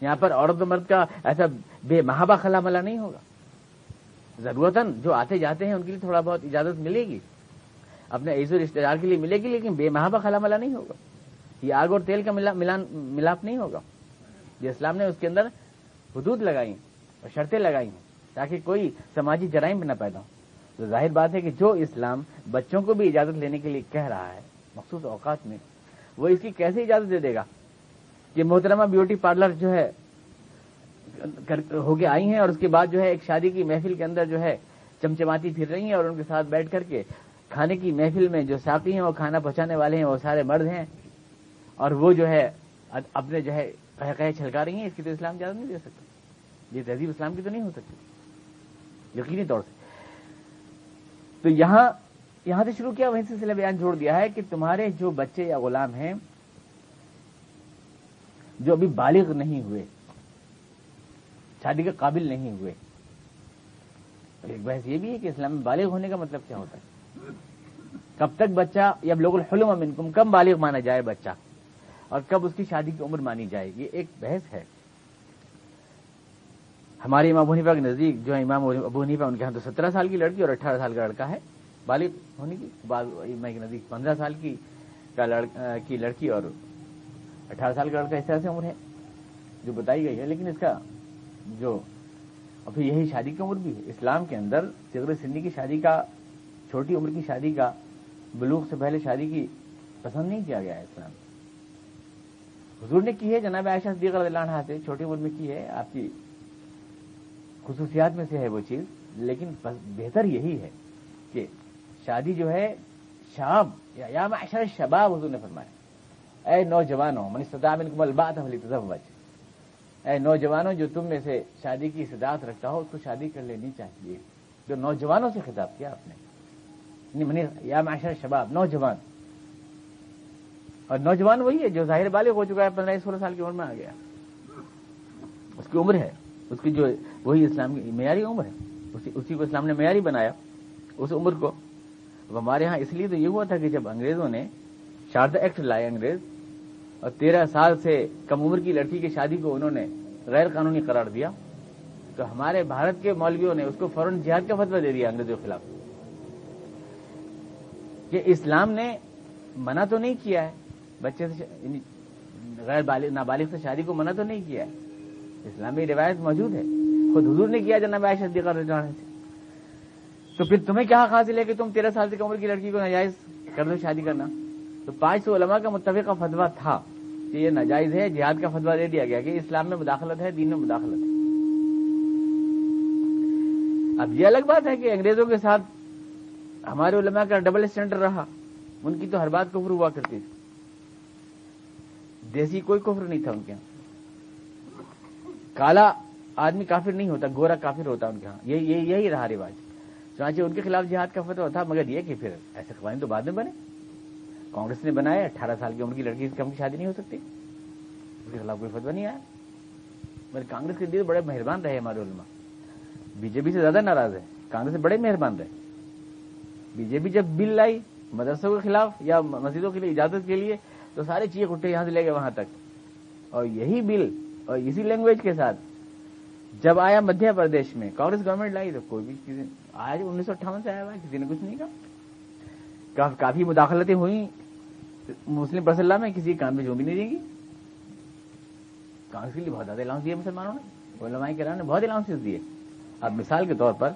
A: یہاں پر عورت و مرد کا ایسا بے محابہ خلا ملا نہیں ہوگا۔ ضرورت جو آتے جاتے ہیں ان کے لیے تھوڑا بہت اجازت ملے گی۔ اپنے عزو رشتے دار کے لیے ملے گی لیکن بے محابہ خلا ملا نہیں ہوگا۔ یہ آگ اور تیل کا ملان ملاپ نہیں ہوگا۔ یہ اسلام نے اس کے اندر حدود لگائی اور شرطیں لگائی ہیں تاکہ کوئی سماجی جرائم نہ پیدا ہو۔ تو ظاہر بات ہے کہ جو اسلام بچوں کو بھی اجازت لینے کے لیے کہہ رہا ہے، مخصوص اوقات میں، وہ اس کی کیسے اجازت دے دے گا؟ کہ محترمہ بیوٹی پارلر جو ہے ہو کے آئی ہیں اور اس کے بعد جو ہے ایک شادی کی محفل کے اندر جو ہے چمچماتی پھر رہی ہیں اور ان کے ساتھ بیٹھ کر کے کھانے کی محفل میں جو ساقی ہیں، وہ کھانا پہنچانے والے ہیں، وہ سارے مرد ہیں۔ اور وہ جو ہے، اپنے جو ہے کہہ چھلکا رہی ہیں، اس کی تو اسلام اجازت نہیں دے سکتا یہ تہذیب اسلام کی تو نہیں ہو سکتی۔ یقینی طور سے۔ تو یہاں یہاں سے شروع کیا، وہیں سلسلہ بیان چھوڑ دیا ہے کہ تمہارے جو بچے یا غلام ہیں، جو ابھی بالغ نہیں ہوئے شادی کے قابل نہیں ہوئے ایک بحث یہ بھی ہے کہ اسلام میں بالغ ہونے کا مطلب کیا ہوتا ہے؟ کب تک بچہ، یا لوگ الحلم منکم کم بالغ مانا جائے بچہ؟ اور کب اس کی شادی کی عمر مانی جائے، یہ ایک بحث ہے۔ ہمارے امام حنیفہ کے نزدیک، جو ہے امام ابو حنیفہ، ان کے یہاں تو سترہ سال کی لڑکی اور اٹھارہ سال کا لڑکا ہے، بالغ ہونے کی بعض کے نزدیک پندرہ سال کی کی لڑکی اور اٹھارہ سال کا لڑکا اس طرح سے عمر ہے، جو بتائی گئی ہے۔ لیکن اس کا جو ابھی یہی شادی کی عمر بھی ہے۔ اسلام کے اندر صغر سندھی کی شادی کا، چھوٹی عمر کی شادی کا، بلوغ سے پہلے شادی کی پسند نہیں کیا گیا ہے اسلام۔ حضور نے کی ہے، جناب عائشہ صدیق رضی اللہ عنہ سے، چھوٹی عمر میں کی ہے، آپ کی خصوصیات میں سے ہے وہ چیز، لیکن بہتر یہی ہے کہ شادی جو ہے، شام، یا معاشر شباب حضور نے فرمایا۔ اے نوجوانوں، من استطاع منکم الباء فليتزوج اے نوجوانوں، جو تم میں سے شادی کی صداعت رکھتا ہو، اس کو شادی کر لینی چاہیے۔ جو نوجوانوں سے خطاب کیا آپ نے۔ یعنی یا معاشر شباب نوجوان۔ اور نوجوان وہی ہے جو ظاہر بالغ ہو چکا ہے، پندرہ سولہ سال کی عمر میں آ گیا۔ اس کی عمر ہے۔ اس کی جو وہی اسلام کی معیاری عمر ہے۔ اسی کو اسلام نے معیاری بنایا۔ اس عمر کو۔ اب ہمارے ہاں اس لیے تو یہ ہوا تھا کہ جب انگریزوں نے شاردا ایکٹ لائے انگریز، اور تیرہ سال سے کم عمر کی لڑکی کی شادی کو انہوں نے غیر قانونی قرار دیا، تو ہمارے بھارت کے مولویوں نے اس کو فوراً جہاد کا فتویٰ دے دیا انگریزوں کے خلاف۔ کہ اسلام نے منع تو نہیں کیا ہے بچے سے یعنی غیر نابالغ سے شادی کو منع تو نہیں کیا ہے۔ اسلامی روایت موجود ہے۔ خود حضور نے کیا جناب عائشہ صدیقہ رضی اللہ سے؟ تو پھر تمہیں کیا حاصل ہے کہ تم تیرہ سال سے عمر کی لڑکی کو ناجائز کر دو شادی کرنا؟ تو پانچ سو علماء کا متفقہ فتوا تھا کہ یہ ناجائز ہے، جہاد کا فتوا دے دیا گیا کہ اسلام میں مداخلت ہے، دین میں مداخلت ہے۔ اب یہ الگ بات ہے کہ انگریزوں کے ساتھ ہمارے علماء کا ڈبل اسٹینڈر رہا۔ ان کی تو ہر بات کفر ہوا کرتی تھی۔ دیسی کوئی کفر نہیں تھا ان کے یہاں۔ کالا آدمی کافر نہیں ہوتا، گورا کافر ہوتا ان کے ہاں یہ یہی رہا رواج۔ چنانچہ ان کے خلاف جہاد کا فتح تھا، مگر یہ کہ پھر ایسے قوانین تو بعد میں بنے۔ کانگریس نے بنایا، اٹھارہ سال کی عمر کی لڑکی سے کم کی شادی نہیں ہو سکتی۔ اس کے خلاف کوئی فتوا نہیں آیا۔ مگر کانگریس کے لیے بڑے مہربان رہے ہمارے علماء۔ بی جے پی سے زیادہ ناراض ہے۔ کانگریس سے بڑے مہربان رہے۔ بی جے پی جب بل لائی مدرسوں کے خلاف یا مسجدوں کے لیے اجازت کے لیے تو سارے چیخ اٹھے یہاں سے لے گئے وہاں تک۔ اور یہی بل اور اسی لینگویج کے ساتھ جب آیا مدھیہ پردیش میں کانگریس گورنمنٹ لائی تو کوئی بھی چیزیں۔ آج انیس سو اٹھاون سے آیا ہوا کسی نے کچھ نہیں کہا۔ کافی مداخلتیں ہوئی مسلم پرسلح میں کسی کام میں جو بھی نہیں دیں گی۔ کانگریس کے لیے بہت زیادہ الاؤنس دیے مسلمانوں نے۔ علماء کرام نے بہت الاؤنس دیے۔ اب مثال کے طور پر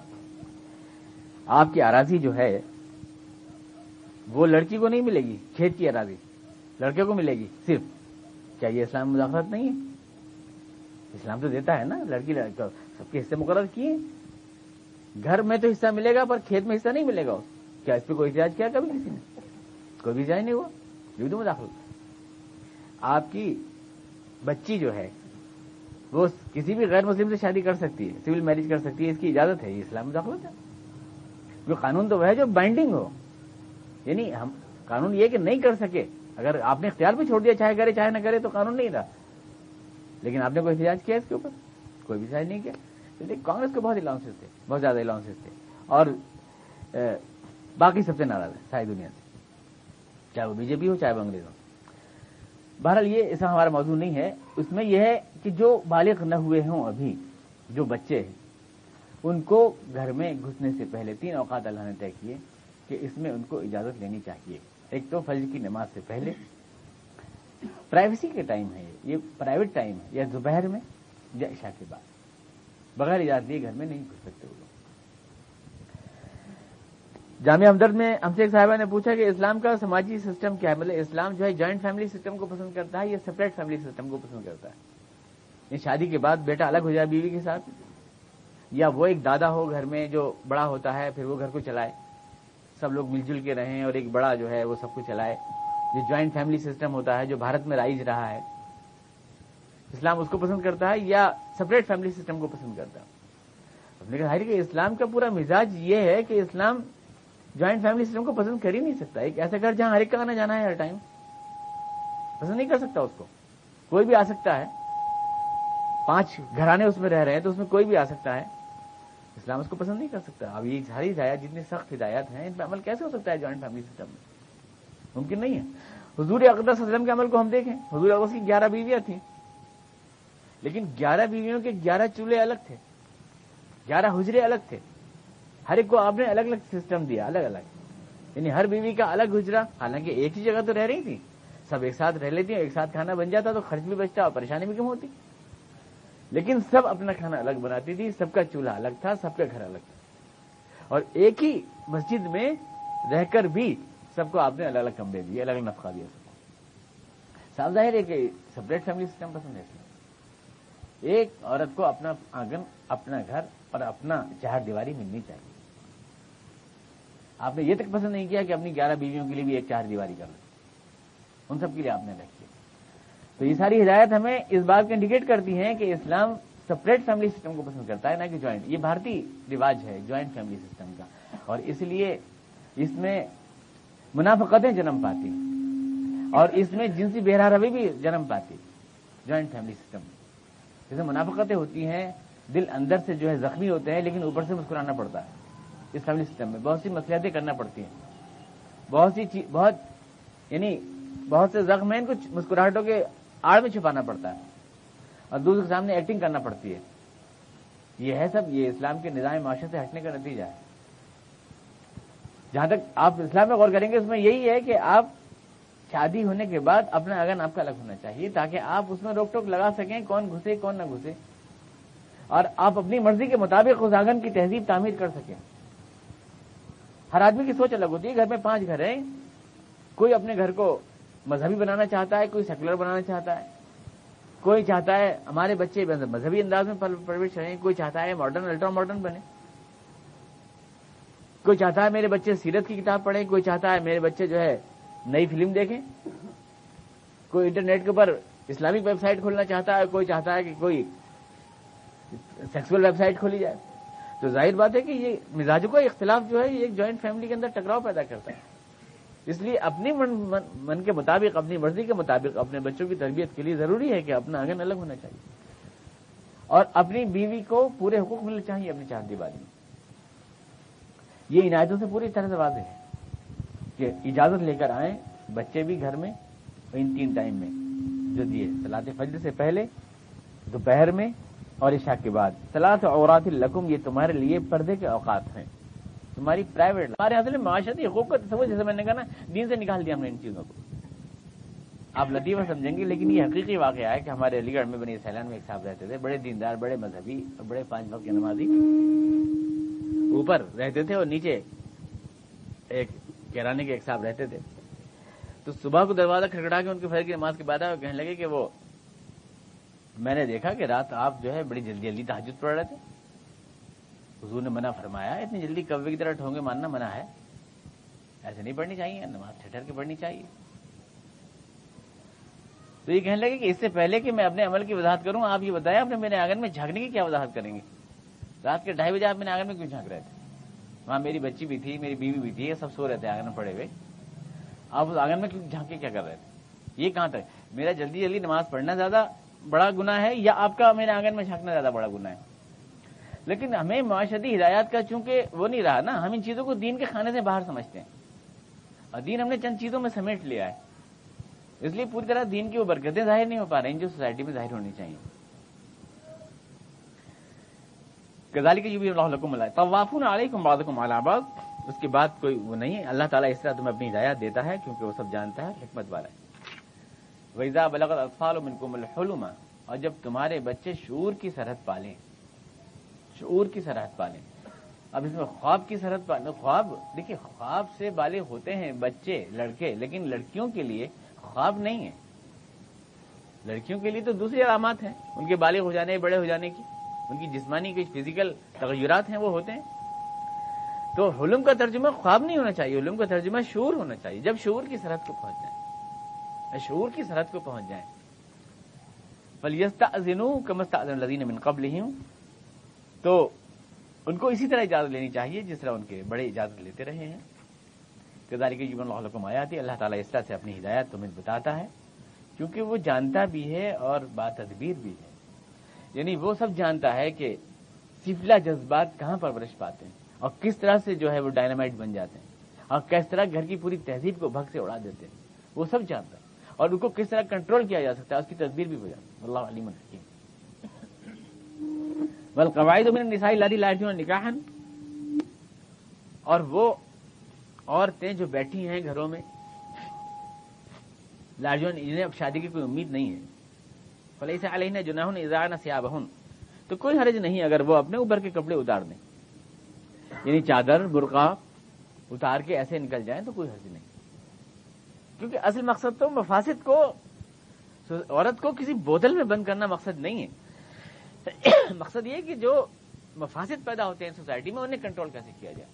A: آپ کی اراضی جو ہے، وہ لڑکی کو نہیں ملے گی، کھیت کی اراضی۔ لڑکے کو ملے گی، صرف۔ کیا یہ اسلام مداخلت نہیں ہے؟ اسلام تو دیتا ہے نا، لڑکی سب کے حصے مقرر کیے۔ گھر میں تو حصہ ملے گا، پر کھیت میں حصہ نہیں ملے گا۔ کیا اس پہ کوئی احتجاج کیا کبھی کسی نے؟ کوئی بھی احتجاج نہیں ہوا۔ یہ تو مداخلت۔ آپ کی بچی جو ہے، وہ کسی بھی غیر مسلم سے شادی کر سکتی ہے، سول میرج کر سکتی ہے، اس کی اجازت ہے، یہ اسلام مداخلت ہے۔ جو قانون تو وہ ہے، جو بائنڈنگ ہو۔ یعنی ہم، قانون یہ کہ نہیں کر سکے۔ اگر آپ نے اختیار بھی چھوڑ دیا، چاہے کرے، چاہے نہ کرے، تو قانون نہیں رہا لیکن آپ نے کوئی احتجاج کیا اس کے اوپر؟ کوئی بھی احتجاج نہیں کیا۔ لیکن کانگریس کے بہت الاؤنس تھے، بہت زیادہ الاؤنس تھے۔ اور باقی سب سے ناراض ہے ساری دنیا سے۔ چاہے وہ بی جے پی ہو، چاہے وہ انگریز ہو۔ بہرحال یہ ایسا ہمارا موضوع نہیں ہے۔ اس میں یہ ہے کہ جو بالغ نہ ہوئے ہوں ابھی، جو بچے ہیں، ان کو گھر میں گھسنے سے پہلے تین اوقات اللہ نے طے کیے کہ اس میں ان کو اجازت لینی چاہیے۔ ایک تو فجر کی نماز سے پہلے۔ پرائیویسی کے ٹائم ہے یہ پرائیویٹ ٹائم ہے، یا دوپہر میں یا عشاء کے بعد۔ بغیر اجازت لیے گھر میں نہیں گھس سکتے وہ لوگ۔ جامعہ ہمدرد میں ہم سے ایک صاحبہ نے پوچھا کہ اسلام کا سماجی سسٹم کیا ہے؟ مطلب اسلام جو ہے جوائنٹ فیملی سسٹم کو پسند کرتا ہے یا سپریٹ فیملی سسٹم کو پسند کرتا ہے؟ یہ شادی کے بعد بیٹا الگ ہو جائے بیوی کے ساتھ، یا وہ ایک دادا ہو گھر میں جو بڑا ہوتا ہے، پھر وہ گھر کو چلائے۔ سب لوگ مل جل کے رہیں اور ایک بڑا جو ہے وہ سب کو چلائے۔ جو جوائنٹ فیملی سسٹم ہوتا ہے، جو بھارت میں رائج رہا ہے۔ اسلام اس کو پسند کرتا ہے یا سپریٹ فیملی سسٹم کو پسند کرتا ہے؟ کہ اسلام کا پورا مزاج یہ ہے کہ اسلام جوائنٹ فیملی سسٹم کو پسند کر ہی نہیں سکتا۔ ایک ایسا گھر جہاں ہر ایک کا آنا جانا ہے ہر ٹائم پسند نہیں کر سکتا اس کو۔ کوئی بھی آ سکتا ہے۔ پانچ گھرانے اس میں رہ رہے ہیں تو اس میں کوئی بھی آ سکتا ہے۔ اسلام اس کو پسند نہیں کر سکتا۔ اب یہ ساری ہدایات جتنی سخت ہدایات ہیں، ان پہ عمل کیسے ہو سکتا ہے جوائنٹ فیملی سسٹم میں؟ ممکن نہیں ہے۔ حضور اقدس وسلم کے عمل کو ہم دیکھیں۔ حضور اقدس کی گیارہ بیویاں تھیں۔ لیکن گیارہ بیویوں کے گیارہ چولہے الگ تھے۔ گیارہ حجرے الگ تھے۔ ہر ایک کو آپ نے الگ الگ سسٹم دیا، الگ الگ۔ یعنی ہر بیوی کا الگ حجرا حالانکہ ایک ہی جگہ تو رہ رہی تھی۔ سب ایک ساتھ رہ لیتی ہیں، ایک ساتھ کھانا بن جاتا تو خرچ بھی بچتا اور پریشانی بھی کم ہوتی۔ لیکن سب اپنا کھانا الگ بناتی تھی، سب کا چولہا الگ تھا، سب کا گھر الگ تھا۔ اور ایک ہی مسجد میں رہ کر بھی سب کو آپ نے الگ الگ کمرے دیے، الگ الگ نفقہ دیا سب کو۔ صاف ظاہر ہے کہ سپریٹ فیملی سسٹم پسند ہے۔ ایک عورت کو اپنا آنگن، اپنا گھر اور اپنا چہار دیواری ملنی چاہیے۔ آپ نے یہ تک پسند نہیں کیا کہ اپنی گیارہ بیویوں کے لیے بھی ایک چار دیواری کر لیں۔ ان سب کے لیے آپ نے رکھی تو یہ ساری ہدایت ہمیں اس بات کو انڈیکیٹ کرتی ہیں کہ اسلام سپریٹ فیملی سسٹم کو پسند کرتا ہے، نہ کہ جوائنٹ یہ بھارتی رواج ہے جوائنٹ فیملی سسٹم کا۔ اور اس لیے اس میں منافقتیں جنم پاتی اور اس میں جنسی بہرا روی بھی جنم پاتی جوائنٹ فیملی سسٹم میں جیسے منافقتیں ہوتی ہیں، دل اندر سے جو ہے زخمی ہوتے ہیں، لیکن اوپر سے مسکرانا پڑتا ہے۔ اس فیملی سسٹم میں بہت سی مسئلیتیں کرنا پڑتی ہیں۔ بہت سی چیز بہت یعنی بہت سے زخم ہیں کچھ مسکراہٹوں کے آڑ میں چھپانا پڑتا ہے اور دوسرے کے سامنے ایکٹنگ کرنا پڑتی ہے۔ یہ ہے سب، یہ اسلام کے نظام معاشرے سے ہٹنے کا نتیجہ ہے۔ جہاں تک آپ اسلام میں غور کریں گے، اس میں یہی ہے کہ آپ شادی ہونے کے بعد اپنا اگن آپ کا الگ ہونا چاہیے تاکہ آپ اس میں روک ٹوک لگا سکیں، کون گھسے، کون نہ گھسے۔ اور آپ اپنی مرضی کے مطابق اس آنگن کی تہذیب تعمیر کر سکیں۔ ہر آدمی کی سوچ الگ ہوتی ہے، گھر میں پانچ گھر ہیں۔ کوئی اپنے گھر کو مذہبی بنانا چاہتا ہے، کوئی سیکولر بنانا چاہتا ہے۔ کوئی چاہتا ہے ہمارے بچے مذہبی انداز میں پرورش رہیں کوئی چاہتا ہے ماڈرن الٹرا ماڈرن بنے۔ کوئی چاہتا ہے میرے بچے سیرت کی کتاب پڑھیں۔ کوئی چاہتا ہے میرے بچے جو ہے نئی فلم دیکھیں۔ کوئی انٹرنیٹ کے اوپر اسلامک ویب سائٹ کھولنا چاہتا ہے۔ کوئی چاہتا ہے کہ کوئی سیکسل ویب سائٹ کھولی جائے۔ تو ظاہر بات ہے کہ یہ مزاجوں کا اختلاف جو ہے، یہ ایک جوائنٹ فیملی کے اندر ٹکراؤ پیدا کرتا ہے۔ اس لیے اپنی من من کے مطابق، اپنی مرضی کے مطابق، اپنے بچوں کی تربیت کے لیے ضروری ہے کہ اپنا آنگن الگ ہونا چاہیے۔ اور اپنی بیوی کو پورے حقوق ملنے چاہیے اپنی چاندی بازی۔ میں یہ عنایتوں سے پوری طرح سے واضح ہے کہ اجازت لے کر آئیں، بچے بھی گھر میں، ان تین ٹائم میں۔ جو دیے سلاد فجر سے پہلے، دوپہر میں اور عشاء کے بعد۔ سلاد عورات القم یہ تمہارے لیے پردے کے اوقات ہیں۔ تمہاری پرائیویٹ ہمارے یہاں سے معاشرتی حقوق کا تصور، جیسے میں نے کہا نا، دین سے نکال دیا ہم نے ان چیزوں کو۔ آپ لطیفہ سمجھیں گے، لیکن یہ حقیقی واقعہ ہے کہ ہمارے علی گڑھ میں بنی سیلان میں ایک صاحب رہتے تھے، بڑے دیندار، بڑے مذہبی اور بڑے پانچ وقت کے نمازی۔ اوپر رہتے تھے اور نیچے ایک کہرانے کے ایک صاحب رہتے تھے۔ تو صبح کو دروازہ کھڑکڑا کے ان کے فجر کی نماز کے بعد آئے کہنے لگے کہ وہ، میں نے دیکھا کہ رات آپ جو ہے بڑی جلدی جلدی تحجد پڑھ رہے تھے۔ حضور نے منع فرمایا اتنی جلدی کبے کی طرح ٹھونگے ماننا منع ہے۔ ایسے نہیں پڑھنی چاہیے، نماز ٹھہر کے پڑھنی چاہیے۔ تو یہ کہنے لگے کہ اس سے پہلے کہ میں اپنے عمل کی وضاحت کروں، آپ یہ بتائیں، آپ نے میرے آنگن میں جھانکنے کی کیا وضاحت کریں گے؟ رات کے ڈھائی بجے آپ میرے آنگن میں کیوں جھانک رہے تھے؟ وہاں میری بچی بھی تھی، میری بیوی بھی تھی، یہ سب سو رہے تھے آنگن میں پڑے ہوئے۔ آپ اس آنگن میں کیوں جھانکے کیا کر رہے تھے؟ یہ کہاں تک؟ میرا جلدی جلدی نماز پڑھنا زیادہ بڑا گنا ہے یا آپ کا میرے آنگن میں جھانکنا زیادہ بڑا گنا ہے؟ لیکن ہمیں معاشرتی ہدایات کا چونکہ وہ نہیں رہا نا، ہم ان چیزوں کو دین کے کھانے سے باہر سمجھتے ہیں۔ اور دین ہم نے چند چیزوں میں سمیٹ لیا ہے۔ اس لیے پوری طرح دین کی وہ برکتیں ظاہر نہیں ہو پا رہی ہیں جو سوسائٹی میں ظاہر ہونی چاہیے۔ کزالی کے بھی اللہ علیکم طوافون علیکم بعضکم علی بعض۔ اس کے بعد کوئی وہ نہیں اللہ تعالیٰ اس طرح تمہیں اپنی ہدایات دیتا ہے کیونکہ وہ سب جانتا ہے، حکمت والا ہے۔ ویزا بلغت اطفال منکم الحلم، اور جب تمہارے بچے شعور کی سرحد پالیں شعور کی سرحد پالیں اب اس میں خواب کی سرحد پالیں خواب، دیکھیے خواب سے بالے ہوتے ہیں بچے، لڑکے، لیکن لڑکیوں کے لیے خواب نہیں ہے۔ لڑکیوں کے لیے تو دوسری علامات ہیں۔ ان کے بالغ ہو جانے، بڑے ہو جانے کی، ان کی جسمانی کچھ فزیکل تغیرات ہیں، وہ ہوتے ہیں۔ تو حلم کا ترجمہ خواب نہیں ہونا چاہیے حلم کا ترجمہ شعور ہونا چاہیے۔ جب شعور کی سرحد کو پہنچ جائیں شعور کی سرحد کو پہنچ جائیں۔ فلیستا کمستا لدین من قبل ہی ہوں تو ان کو اسی طرح اجازت لینی چاہیے جس طرح ان کے بڑے اجازت لیتے رہے ہیں۔ کرداری کے جیون اللہ کو آیا تھی اللہ تعالیٰ اس طرح سے اپنی ہدایت تمہیں بتاتا ہے، کیونکہ وہ جانتا بھی ہے اور بات تدبیر بھی ہے۔ یعنی وہ سب جانتا ہے کہ سفلا جذبات کہاں پر برش پاتے ہیں اور کس طرح سے جو ہے وہ ڈائنامائٹ بن جاتے ہیں اور کس طرح گھر کی پوری تہذیب کو بھگ سے اڑا دیتے ہیں۔ وہ سب جانتا ہے اور ان کو کس طرح کنٹرول کیا جا سکتا ہے، اس کی تصویر بھی ہو جاتی ہے۔ اللہ علیم الحکیم بل قواعد میں نسائی لادی لاٹیوں نکاحن اور وہ عورتیں جو بیٹھی ہیں گھروں میں لاجون انہیں اب شادی کی کوئی امید نہیں ہے. فلح سے علیہ جناح اظہار نہ سیابہن تو کوئی حرج نہیں اگر وہ اپنے اوپر کے کپڑے اتار دیں. یعنی چادر، برقع اتار کے ایسے نکل جائیں تو کوئی حرج نہیں. کیونکہ اصل مقصد تو مفاسد کو، عورت کو کسی بوتل میں بند کرنا مقصد نہیں ہے. [COUGHS] مقصد یہ کہ جو مفاسد پیدا ہوتے ہیں سوسائٹی میں، انہیں کنٹرول کیسے کیا جائے؟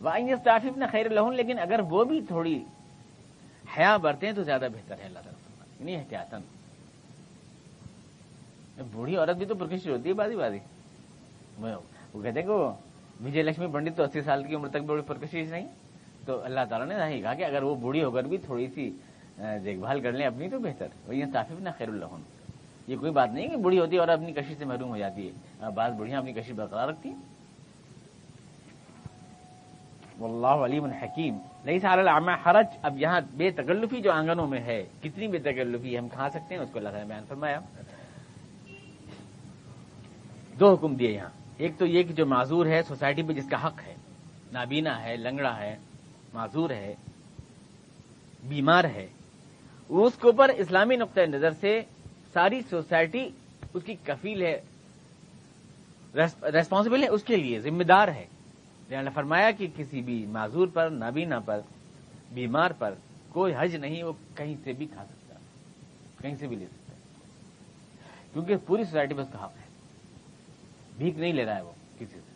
A: وائن تعفیف نہ خیر لہن لیکن اگر وہ بھی تھوڑی حیا برتے ہیں تو زیادہ بہتر ہے، اللہ تعالیٰ نہیں یعنی احتیاطن بوڑھی عورت بھی تو پرکشش ہوتی ہے، بازی بازی۔ وہ کہتے ہیں کہ وہ وجے لکشمی پنڈت تو اسی سال کی عمر تک بڑی پرکشش نہیں۔ تو اللہ تعالیٰ نے نہیں کہا کہ اگر وہ بوڑھی ہو کر بھی تھوڑی سی دیکھ بھال کر لیں اپنی تو بہتر۔ وہ یہ تعفیف نہ خیر الحن یہ کوئی بات نہیں کہ بوڑھی ہوتی ہے اور اپنی کشش سے محروم ہو جاتی ہے۔ بعض بڑھیاں اپنی کشش برقرار رکھتی ہیں۔ واللہ علیم الحکیم نہیں سارا العامہ حرج۔ اب یہاں بے تکلفی جو آنگنوں میں ہے، کتنی بے تکلفی ہم کھا سکتے ہیں؟ اس کو اللہ تعالیٰ بیان فرمایا۔ دو حکم دیے یہاں۔ ایک تو یہ کہ جو معذور ہے، سوسائٹی پہ جس کا حق ہے، نابینا ہے، لنگڑا ہے، معذور ہے، بیمار ہے، اس کے اوپر اسلامی نقطۂ نظر سے ساری سوسائٹی اس کی کفیل ہے۔ ریسپانسبل ہے اس کے لیے، ذمہ دار ہے نے فرمایا کہ کسی بھی معذور پر، نابینا پر، بیمار پر کوئی حج نہیں، وہ کہیں سے بھی کھا سکتا کہیں سے بھی لے سکتا کیونکہ پوری سوسائٹی میں اس کا حق ہے۔ بھیک نہیں لے رہا ہے وہ کسی سے۔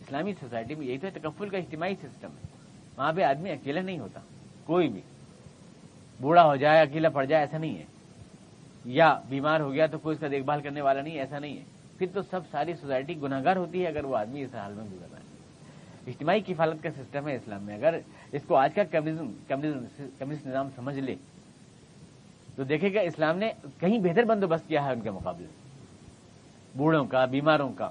A: اسلامی سوسائٹی میں یہی تو تکفل کا اجتماعی سسٹم ہے۔ وہاں پہ آدمی اکیلا نہیں ہوتا، کوئی بھی۔ بوڑھا ہو جائے، اکیلا پڑ جائے، ایسا نہیں ہے۔ یا بیمار ہو گیا تو کوئی اس کا دیکھ بھال کرنے والا نہیں، ایسا نہیں ہے۔ پھر تو سب ساری سوسائٹی گناگار ہوتی ہے اگر وہ آدمی اس حال میں گزر رہا ہے۔ اجتماعی کفالت کا سسٹم ہے اسلام میں۔ اگر اس کو آج کا کمیونزم کمیونسٹ نظام سمجھ لے، تو دیکھے گا اسلام نے کہیں بہتر بندوبست کیا ہے ان کے مقابلے بوڑھوں کا، بیماروں کا۔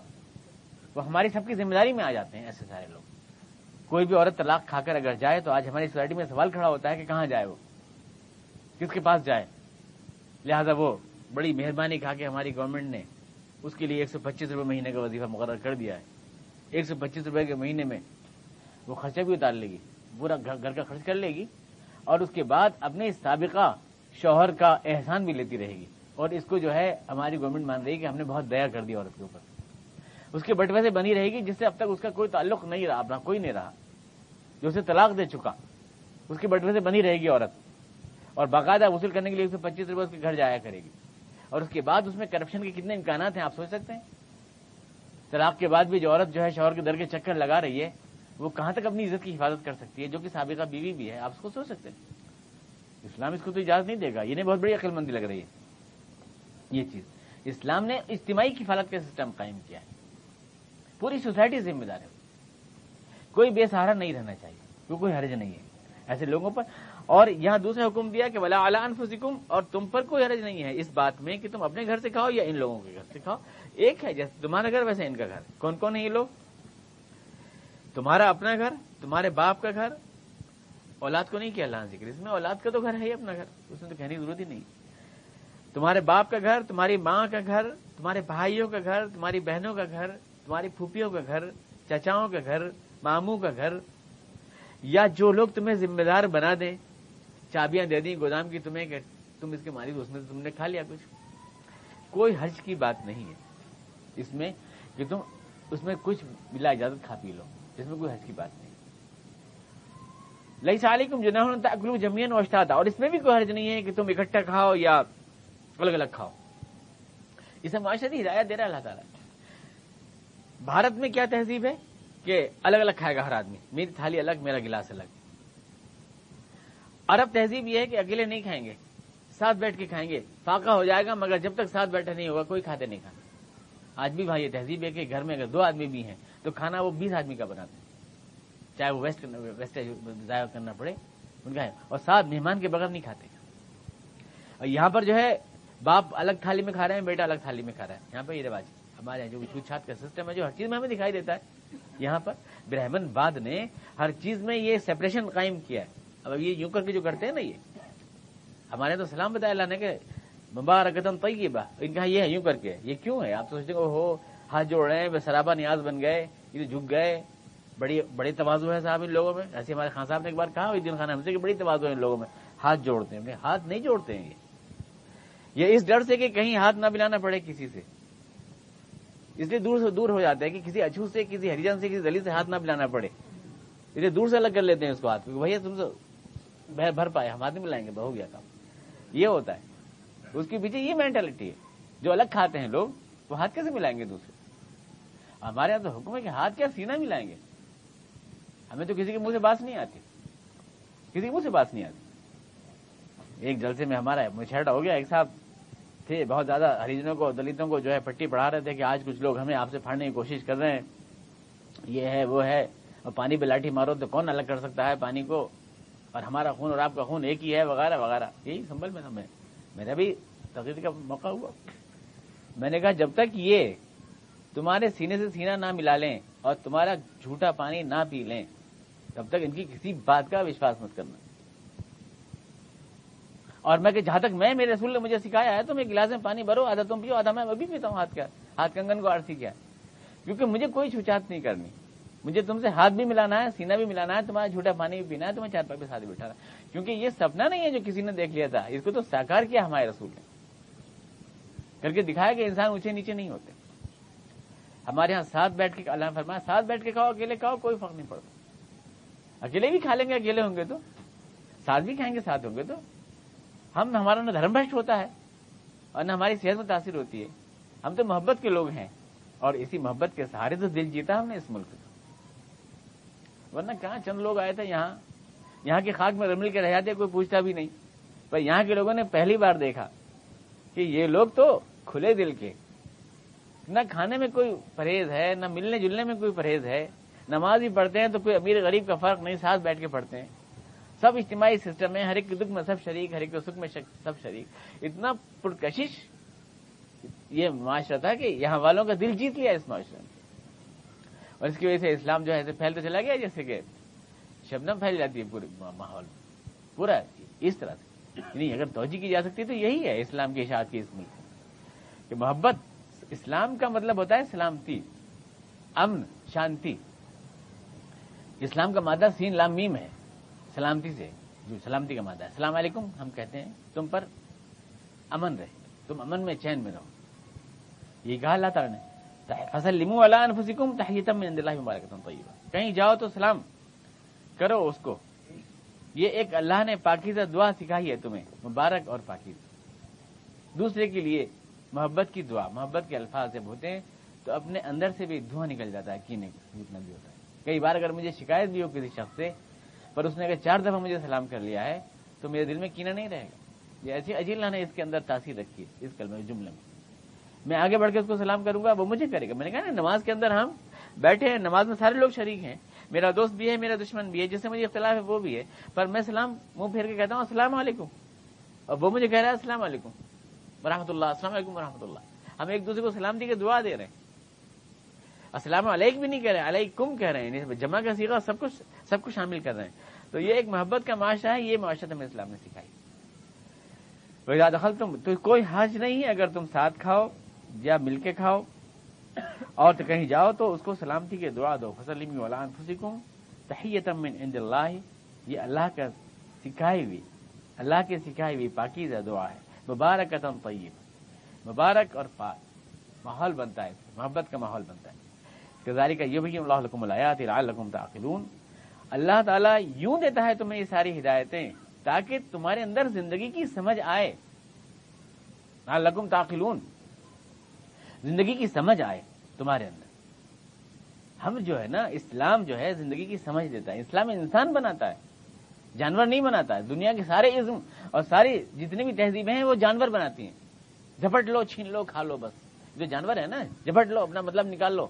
A: وہ ہماری سب کی ذمہ داری میں آ جاتے ہیں ایسے سارے لوگ۔ کوئی بھی عورت طلاق کھا کر اگر جائے تو آج ہماری سوسائٹی میں سوال کھڑا ہوتا ہے کہ کہاں جائے وہ؟ کس کے پاس جائے؟ لہذا وہ بڑی مہربانی کھا کے ہماری گورنمنٹ نے اس کے لیے ایک سو پچیس روپے مہینے کا وظیفہ مقرر کر دیا ہے۔ ایک سو پچیس روپے کے مہینے میں وہ خرچہ بھی اتار لے گی، پورا گھر کا خرچ کر لے گی اور اس کے بعد اپنے سابقہ شوہر کا احسان بھی لیتی رہے گی۔ اور اس کو جو ہے ہماری گورنمنٹ مان رہی ہے کہ ہم نے بہت دیا کر دیا عورت کے اوپر۔ اس کے بٹوے سے بنی رہے گی، جس سے اب تک اس کا کوئی تعلق نہیں رہا، اپنا کوئی نہیں رہا۔ جو اسے طلاق دے چکا، اس کے بٹوے سے بنی رہے گی عورت۔ اور باقاعدہ وصول کرنے کے لیے ایک سو پچیس روپئے اس کے گھر جایا کرے گی۔ اور اس کے بعد اس میں کرپشن کے کتنے امکانات ہیں، آپ سوچ سکتے ہیں؟ طلاق کے بعد بھی جو عورت جو ہے شوہر کے در کے چکر لگا رہی ہے، وہ کہاں تک اپنی عزت کی حفاظت کر سکتی ہے؟ جو کہ سابقہ بیوی بھی ہے، آپ اس کو سوچ سکتے ہیں؟ اسلام اس کو تو اجازت نہیں دے گا۔ یہ بہت بڑی عقل مندی لگ رہی ہے۔ یہ چیز۔ اسلام نے اجتماعی کفالت کا سسٹم قائم کیا ہے۔ پوری سوسائٹی ذمہ دار ہے۔ کوئی بے سہارا نہیں رہنا چاہیے کیوں کوئی حرج نہیں ہے۔ ایسے لوگوں پر اور یہاں دوسرا حکم دیا کہ ولا اعلیٰ انفسکم اور تم پر کوئی حرج نہیں ہے اس بات میں کہ تم اپنے گھر سے کھاؤ یا ان لوگوں کے گھر سے کھاؤ۔ ایک ہے جیسے تمہارا گھر، ویسے ان کا گھر۔ کون کون ہے یہ لوگ؟ تمہارا اپنا گھر، تمہارے باپ کا گھر۔ اولاد کو نہیں کیا اللہ ذکر، اس میں اولاد کا تو گھر ہے ہی اپنا گھر، اس میں تو کہنے کی ضرورت ہی نہیں۔ تمہارے باپ کا گھر، تمہاری ماں کا گھر، تمہارے بھائیوں کا گھر، تمہاری بہنوں کا گھر، تمہاری پھوپھیوں کا گھر چچاؤں کا گھر، ماموں کا گھر۔ یا جو لوگ تمہیں ذمہ دار بنا دیں چابیاں دے دیں گودام کی، تمہیں کہ تم اس کے مالک اس میں تم نے کھا لیا کچھ۔ کوئی حج کی بات نہیں ہے۔ اس میں کہ تم اس میں کچھ بلا اجازت کھا پی لو، اس میں کوئی حج کی بات نہیں۔ لئی سال تم جنہوں اگلو جمین اوشتا تھا اور اس میں بھی کوئی حرج نہیں ہے کہ تم اکٹھا کھاؤ یا الگ الگ کھاؤ۔ اسے معاشرتی ہدایت دے رہا اللہ تعالیٰ۔ بھارت میں کیا تہذیب ہے کہ الگ الگ کھائے گا ہر آدمی۔ میری تھالی الگ، میرا گلاس الگ۔ عرب تہذیب یہ ہے کہ اکیلے نہیں کھائیں گے، ساتھ بیٹھ کے کھائیں گے، فاقہ ہو جائے گا، مگر جب تک ساتھ بیٹھا نہیں ہوگا، کوئی کھاتے نہیں کھانا۔ آج بھی بھائی یہ تہذیب ہے کہ گھر میں اگر دو آدمی بھی ہیں، تو کھانا وہ بیس آدمی کا بناتے ہیں۔ چاہے وہ ویسٹ ویسٹ ضائع کرنا پڑے، ان کا ہے۔ اور ساتھ مہمان کے بغیر نہیں کھاتے۔ اور یہاں پر جو ہے، باپ الگ تھالی میں کھا رہے ہیں، بیٹا الگ تھالی میں کھا رہا ہے۔ یہاں پہ یہ رواج ہمارے یہاں جو چھوت چھات کا سسٹم ہے، جو ہر چیز میں ہمیں دکھائی دیتا ہے۔ یہاں پر برہمن باد نے ہر چیز میں یہ سیپریشن قائم کیا ہے۔ اب یہ یوں کر کے جو کرتے ہیں نا یہ۔ ہمارے تو سلام بتایا اللہ نے کہ مبارکتم طیبہ۔ ان کا یہ ہے یوں کر کے۔ یہ کیوں ہے؟ آپ سوچتے ہو ہاتھ جوڑ رہے ہیں سرابا نیاز بن گئے، یہ جھک گئے۔ بڑی بڑی توازو ہے صاحب ان لوگوں میں۔ ایسے ہمارے خان صاحب نے ایک بار کہا دن خان ہم سے کہ بڑی توازو ہے ان لوگوں میں۔ ہاتھ جوڑتے ہیں۔ ہاتھ نہیں جوڑتے ہیں یہ۔ یہ اس ڈر سے کہ کہیں ہاتھ نہ ملانا پڑے کسی سے۔ اس لیے دور سے دور ہو جاتا ہے کہ کسی اچھو سے، کسی ہریجن سے، کسی دلی سے ہاتھ نہ ملانا پڑے۔ اس لیے دور سے الگ کر لیتے ہیں اس کو ہاتھ۔ بھیا تم سے بھر پائے، ہم ہاتھ نہیں ملائیں گے تو ہو گیا کام۔ یہ ہوتا ہے۔ اس کے پیچھے یہ مینٹلٹی ہے۔ جو الگ کھاتے ہیں لوگ، وہ ہاتھ کیسے ملائیں گے دوسرے؟ ہمارے یہاں تو حکم ہے کہ ہاتھ کیا سینہ ملائیں گے؟ ہمیں تو کسی کے منہ سے بات نہیں آتی۔ کسی کے منہ سے بات نہیں آتی۔ ایک جلسے میں ہمارا مچھرٹا ہو گیا، ایک صاحب تھے، بہت زیادہ ہریجنوں کو، دلتوں کو جو ہے پٹی پڑھا رہے تھے کہ آج کچھ لوگ ہمیں آپ سے پھاڑنے کی کوشش کر رہے ہیں۔ یہ ہے، وہ ہے۔ اور پانی پہ لاٹھی مارو تو کون الگ کر سکتا ہے؟ پانی کو اور ہمارا خون اور آپ کا خون ایک ہی ہے، وغیرہ وغیرہ۔ یہی سنبھل میں ہمیں میرا بھی تقریر کا موقع ہوا۔ میں نے کہا، جب تک یہ تمہارے سینے سے سینہ نہ ملا لیں اور تمہارا جھوٹا پانی نہ پی لیں، تب تک ان کی کسی بات کا وشواس مت کرنا۔ اور میں کہ جہاں تک میں، میرے رسول نے مجھے سکھایا ہے تو میں گلاس میں پانی بھرو، آدھا تم پیو، آدھا میں ابھی پیتا ہوں، ہاتھ کا ہاتھ کنگن کو آرسی کیا۔ کیونکہ مجھے کوئی چھوچات نہیں کرنی۔ مجھے تم سے ہاتھ بھی ملانا ہے سینا بھی ملانا ہے، تمہارا جھوٹا پانی بھی پینا ہے، تمہیں چار پاک ساتھ بٹھانا کیونکہ یہ سپنا نہیں ہے جو کسی نے دیکھ لیا تھا۔ اس کو تو ساکار کیا ہمارے رسول نے۔ کر کے دکھایا کہ انسان اونچے نیچے نہیں ہوتے۔ ہمارے یہاں ساتھ بیٹھ کے اللہ فرمایا، ساتھ بیٹھ کے کھاؤ، اکیلے کھاؤ، کوئی فرق نہیں پڑتا۔ اکیلے بھی کھا لیں گے، اکیلے ہوں گے تو؟ ساتھ بھی کھائیں گے، ساتھ ہوں گے تو؟ ہم، ہمارا نہ دھرم بھشٹ ہوتا ہے اور نہ ہماری صحت متاثر ہوتی ہے۔ ہم تو محبت کے لوگ ہیں اور اسی محبت کے سہارے تو دل جیتا ہم نے اس ملک کو۔ ورنہ کہاں چند لوگ آئے تھے یہاں؟ یہاں کی خاک میں رمل کے رہ جاتے، کوئی پوچھتا بھی نہیں۔ پر یہاں کے لوگوں نے پہلی بار دیکھا کہ یہ لوگ تو کھلے دل کے۔ نہ کھانے میں کوئی پرہیز ہے، نہ ملنے جلنے میں کوئی پرہیز ہے۔ نماز بھی پڑھتے ہیں تو کوئی امیر غریب کا فرق نہیں، ساتھ بیٹھ کے پڑھتے ہیں۔ سب اجتماعی سسٹم ہے ہر ایک دکھ میں سب شریک، ہر ایک سکھ میں سب شریک۔ اتنا پرکشش، یہ معاشرہ تھا کہ یہاں والوں کا دل جیت لیا اس معاشرے نے اور اس کی وجہ سے اسلام جو ہے ایسے پھیلتا چلا گیا، جیسے کہ شبنم پھیل جاتی ہے پورے ماحول میں، پورا اس طرح سے۔ یعنی اگر توجہ کی جا سکتی تو یہی ہے اسلام کی اشاعت کی اس ملک میں۔ کہ محبت، اسلام کا مطلب ہوتا ہے سلامتی، امن، شانتی۔ اسلام کا مادہ سین لام میم ہے، سلامتی سے، جو سلامتی کا مادہ ہے۔ السلام علیکم، ہم کہتے ہیں، تم پر امن رہے، تم امن میں چین میں رہو۔ یہ کہا اللہ تعالیٰ نے۔ فصل لمو اللہ انفسکم تحیتم میں اللہ مبارک طیبہ کہیں جاؤ تو سلام کرو اس کو. یہ ایک اللہ نے پاکیزہ دعا سکھائی ہے تمہیں. مبارک اور پاکیزہ. دوسرے کے لیے محبت کی دعا. محبت کے الفاظ جب ہوتے ہیں تو اپنے اندر سے بھی دھواں نکل جاتا ہے، کینے جتنا بھی ہوتا ہے. کئی بار اگر مجھے شکایت بھی ہو کسی شخص سے، پر اس نے اگر چار دفعہ مجھے سلام کر لیا ہے، تو میرے دل میں کینا نہیں رہے گا. یہ ایسی اجیل نے اس کے اندر تاثیر رکھی ہے، اس کل جملے میں. میں آگے بڑھ کے اس کو سلام کروں گا، وہ مجھے کرے گا۔ میں نے کہا نا، نماز کے اندر ہم بیٹھے ہیں، نماز میں سارے لوگ شریک ہیں۔ میرا دوست بھی ہے، میرا دشمن بھی ہے، جس سے مجھے اختلاف ہے وہ بھی ہے۔ پر میں سلام، منہ پھیر کے کہتا ہوں، السلام علیکم۔ اور وہ مجھے کہہ رہا ہے، السلام علیکم۔ ورحمۃ اللہ السلام علیکم و اللہ ہم ایک دوسرے کو سلام دی کے دعا دے رہے ہیں۔ السلام علیکم بھی نہیں کہہ رہے، علیکم کہہ رہے ہیں۔ یعنی جمع کا سیکھا سب کچھ سب کچھ شامل کر رہے ہیں۔ تو یہ ایک محبت کا معاشرہ ہے، یہ معاشرت ہمیں اسلام نے سکھائی۔ دخل تم تو کوئی حج نہیں ہے، اگر تم ساتھ کھاؤ۔ یا مل کے کھاؤ اور تو کہیں جاؤ تو اس کو سلامتی کے دعا دو۔ فصل ولان خوشکم تحیتم من عند اللہ یہ اللہ کا سکھائی ہوئی، اللہ کے سکھائی ہوئی پاکیزہ دعا ہے۔ مبارک طیب۔ مبارک اور پاک۔ ماحول بنتا ہے۔ محبت کا ماحول بنتا ہے۔ کزاری کا یہ بھی اللہ حکم الیات الحکم تعقلون۔ اللہ تعالیٰ یوں دیتا ہے تمہیں یہ ساری ہدایتیں تاکہ تمہارے اندر زندگی کی سمجھ آئے۔ لکم تاخلون زندگی کی سمجھ آئے تمہارے اندر۔ ہم جو ہے نا، اسلام جو ہے زندگی کی سمجھ دیتا ہے۔ اسلام انسان بناتا ہے، جانور نہیں بناتا ہے۔ دنیا کے سارے عزم اور ساری جتنی بھی تہذیبیں ہیں، وہ جانور بناتی ہیں۔ جھپٹ لو، چھین لو، کھا لو بس۔ جو جانور ہے نا، جھپٹ لو، اپنا مطلب نکال لو،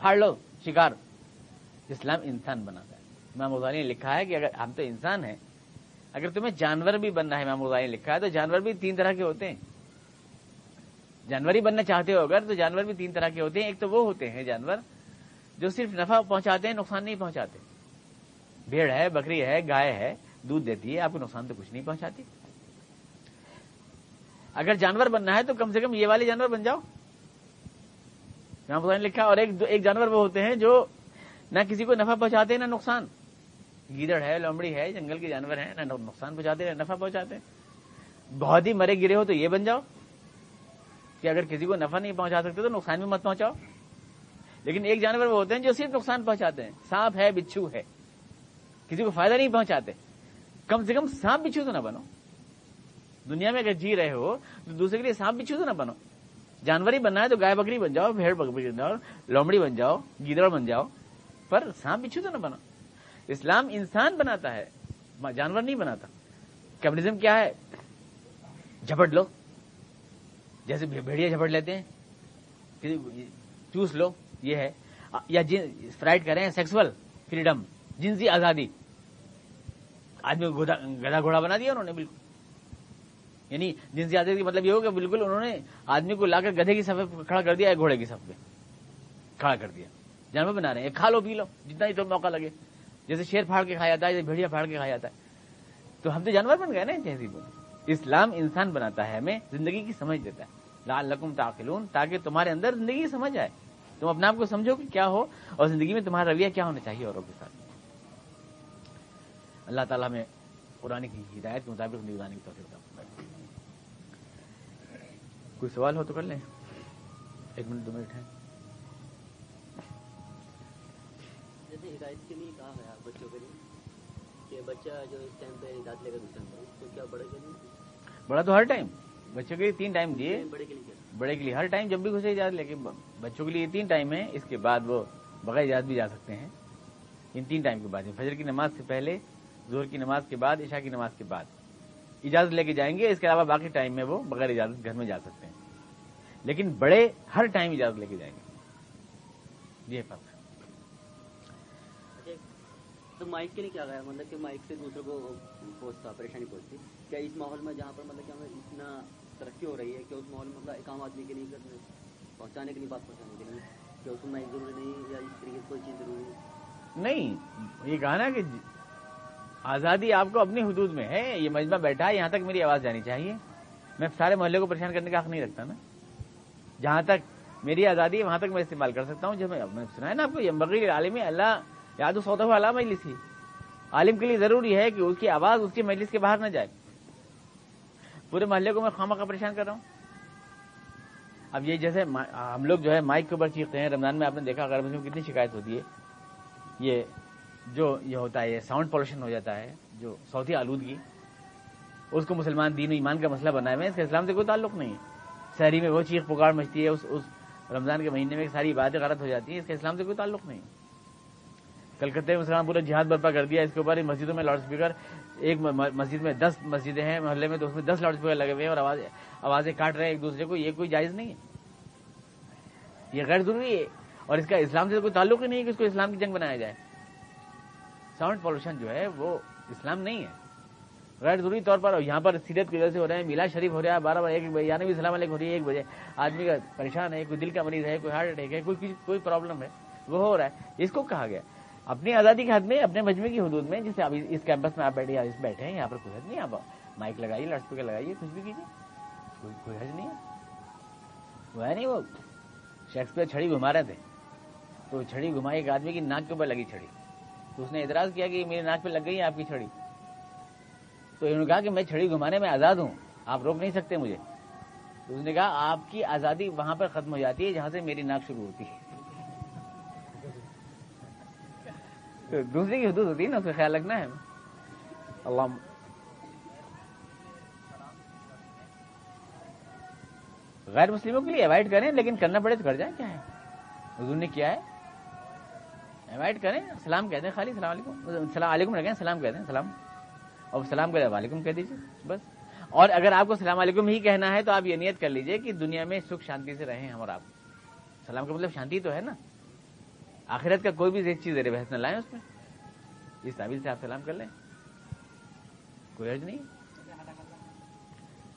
A: پھاڑ لو، شکار۔ اسلام انسان بناتا ہے۔ امام غزالی نے لکھا ہے کہ اگر ہم تو انسان ہیں، اگر تمہیں جانور بھی بننا ہے، امام غزالی نے لکھا ہے، تو جانور بھی تین طرح کے ہوتے ہیں۔ جانور ہی بننا چاہتے ہو اگر تو جانور بھی تین طرح کے ہوتے ہیں۔ ایک تو وہ ہوتے ہیں جانور جو صرف نفع پہنچاتے ہیں، نقصان نہیں پہنچاتے۔ بھیڑ ہے، بکری ہے، گائے ہے، دودھ دیتی ہے، آپ کو نقصان تو کچھ نہیں پہنچاتی۔ اگر جانور بننا ہے تو کم سے کم یہ والے جانور بن جاؤ۔ نے لکھا، اور ایک جانور وہ ہوتے ہیں جو نہ کسی کو نفع پہنچاتے ہیں نہ نقصان۔ گیدڑ ہے، لومڑی ہے، جنگل کے جانور ہیں، نہ نقصان پہنچاتے، نہ نفع پہنچاتے۔ بہت ہی مرے گرے ہو تو یہ بن جاؤ۔ کہ اگر کسی کو نفع نہیں پہنچا سکتے تو نقصان بھی مت پہنچاؤ۔ لیکن ایک جانور وہ ہوتے ہیں جو صرف نقصان پہنچاتے ہیں۔ سانپ ہے، بچھو ہے۔ کسی کو فائدہ نہیں پہنچاتے۔ کم سے کم سانپ بچھو تو نہ بنو۔ دنیا میں اگر جی رہے ہو تو دوسرے کے لیے سانپ بچھو تو نہ بنو۔ جانور ہی بننا ہے تو گائے بکری بن جاؤ، بھیڑ بکری بن جاؤ، لومڑی بن جاؤ، گیدڑ بن جاؤ۔ پر سانپ بچھو تو نہ بنو۔ اسلام انسان بناتا ہے، جانور نہیں بناتا۔ کمیونزم کیا ہے؟ جھپٹ لو۔ جیسے بھیڑیا جھپٹ لیتے ہیں چوس لو، یہ ہے۔ یا فرائڈ کریں سیکسول فریڈم، جنسی آزادی۔ آدمی گدا گھوڑا بنا دیا انہوں نے، بالکل۔ یعنی جنسی آزادی کا مطلب یہ ہو کہ بالکل انہوں نے آدمی کو لا کر گدھے کی سفید کھڑا کر دیا گھوڑے کی سب پہ کھڑا کر دیا۔ جانور بنا رہے ہیں کھا لو، پی لو، جتنا ہی تو موقع لگے۔ جیسے شیر پھاڑ کے کھایا جاتا ہے، جیسے بھیڑیا پھاڑ کے کھایا جاتا ہے۔ تو ہم تو جانور بن گئے نا تہذیب اسلام انسان بناتا ہے، ہمیں زندگی کی سمجھ دیتا ہے۔ لال لقم تاخلون تاکہ تمہارے اندر زندگی سمجھ آئے۔ تم اپنے آپ کو سمجھو کہ کیا ہو اور زندگی میں تمہارا رویہ کیا ہونا چاہیے اوروں کے ساتھ۔ اللہ تعالیٰ میں قرآن کی ہدایت کے مطابق نگرانی کی توفیق کوئی سوال ہو تو کر لیں۔ ایک منٹ دو منٹ ہے
B: جیسے ہدایت کے لیے کہا ہے بچوں کے لیے کہ بچہ جو اس ٹائم پہ تو کیا کے لیے
A: بڑا تو ہر ٹائم۔ بچوں کے لیے تین ٹائم دیے،
B: بڑے کے لیے۔
A: ہر ٹائم جب بھی گھسے اجازت، لیکن بچوں کے لیے تین ٹائم ہے اس کے بعد وہ بغیر اجازت بھی جا سکتے ہیں۔ ان تین ٹائم کے بعد۔ یعنی فجر کی نماز سے پہلے زہر کی نماز کے بعد، عشاء کی نماز کے بعد۔ اجازت لے کے جائیں گے، اس کے علاوہ باقی ٹائم میں وہ بغیر اجازت گھر میں جا سکتے ہیں۔ لیکن بڑے ہر ٹائم اجازت لے کے جائیں گے۔ یہ فرق۔
B: تو مائک کے لیے کیا گیا مطلب کہ مائک سے دوسروں کو پہنچتا پریشانی پہنچتی۔ کیا اس ماحول میں جہاں پر مطلب کہ ہمیں اتنا ترقی ہو رہی ہے کہ اس ماحول میں مطلب ایک عام آدمی کے لیے کرنے پہنچانے کے لیے بات پہنچانے کے لیے کہ اس میں مائک ضروری نہیں یا اس طریقے سے کوئی چیز ضروری ہے
A: نہیں، یہ کہا کہ آزادی آپ کو اپنی حدود میں ہے، یہ مجمع بیٹھا ہے، یہاں تک میری آواز جانی چاہیے۔ میں سارے محلے کو پریشان کرنے کا حق نہیں رکھتا نا۔ جہاں تک میری آزادی ہے، وہاں تک میں استعمال کر سکتا ہوں۔ جب میں سنا ہے نا آپ کو، یہ بغیر عالم اللہ یاد و سودا والا مجلس ہی عالم کے لیے ضروری ہے کہ اس کی آواز اس کی مجلس کے باہر نہ جائے۔ پورے محلے کو میں خامہ کا پریشان کر رہا ہوں۔ اب یہ جیسے ہم لوگ جو ہے مائک کے اوپر چیختے ہیں۔ رمضان میں آپ نے دیکھا غیر مسلم کتنی شکایت ہوتی ہے۔ یہ جو یہ ہوتا ہے ساؤنڈ پولوشن ہو جاتا ہے، جو صوتی آلودگی، اس کو مسلمان دین و ایمان کا مسئلہ بنائے ہوئے ہیں۔ اس کا اسلام سے کوئی تعلق نہیں ہے۔ شہری میں وہ چیخ پکار مچتی ہے، اس اس رمضان کے مہینے میں ساری باتیں غلط ہو جاتی ہیں۔ اس کا اسلام سے کوئی تعلق نہیں ہے کلکتے میں مسلمان پورا جہاد برپا کر دیا، اس کے اوپر مسجدوں میں لاؤڈ اسپیکر ایک مسجد میں دس مسجدیں ہیں، محلے میں تو اس میں دس لاؤڈ اسپیکر لگے ہوئے ہیں اور آواز، آوازیں کاٹ رہے ہیں ایک دوسرے کو، یہ کوئی جائز نہیں ہے۔ یہ غیر ضروری ہے۔ اور اس کا اسلام سے کوئی تعلق ہی نہیں ہے کہ اس کو اسلام کی جنگ بنایا جائے۔ ساؤنڈ پولوشن جو ہے وہ اسلام نہیں ہے۔ غیر ضروری طور پر یہاں پر سیرت کی وجہ سے ہو رہے ہیں میلا شریف ہو رہا ہے، بارہ بجے، ایک بجے یعنی بھی السلام علیکم ہو رہی ہے، ایک بجے۔ آدمی کا پریشان ہے، کوئی دل کا مریض ہے، کوئی ہارٹ اٹیک ہے کوئی کوئی پرابلم ہے، وہ ہو رہا ہے۔ اس کو کہا گیا۔ اپنی آزادی کے حد میں، اپنے مجموعے کی حدود میں جیسے ابھی اس کیمپس میں آپ بیٹھے یا اس بیٹھے ہیں، یہاں پر کوئی حد نہیں، آپ مائک لگائیے لاؤڈ اسپیکر لگائیے، کچھ بھی کیجیے۔ کوئی حج نہیں ہے۔ وہ ہے نہیں، وہ شیکسپیئر چھڑی گھما رہے تھے۔ تو چھڑی گھمائی، ایک آدمی کی ناک کے اوپر لگی چھڑی۔ تو اس نے اعتراض کیا کہ میری ناک پہ لگ گئی ہے آپ کی چھڑی۔ تو انہوں نے کہا کہ میں چھڑی گھمانے میں آزاد ہوں، آپ روک نہیں سکتے مجھے۔ تو اس نے کہا آپ کی آزادی وہاں پر ختم ہو جاتی ہے جہاں سے میری ناک شروع ہوتی ہے۔ تو دوسری کی حدود ہوتی ہے نا، اس کا خیال رکھنا ہے۔ اللہ۔ غیر مسلموں کے لیے اوائڈ کریں، لیکن کرنا پڑے تو کر جائیں، کیا ہے؟ حضور نے کیا ہے؟ اوائڈ کریں، سلام کہتے ہیں، خالی السلام علیکم۔ السلام علیکم رکھیں سلام کہتے ہیں، سلام۔ اور سلام کہتے وعلیکم کہہ دیجیے بس۔ اور اگر آپ کو سلام علیکم ہی کہنا ہے تو آپ یہ نیت کر لیجیے کہ دنیا میں سکھ شانتی سے رہیں ہم اور آپ۔ سلام کا مطلب شانتی تو ہے نا۔ آخرت کا کوئی بھی چیز زیر بحث نہ لائیں اس میں۔ اس تعبیر سے آپ سلام کر لیں۔ کوئی حرج نہیں؟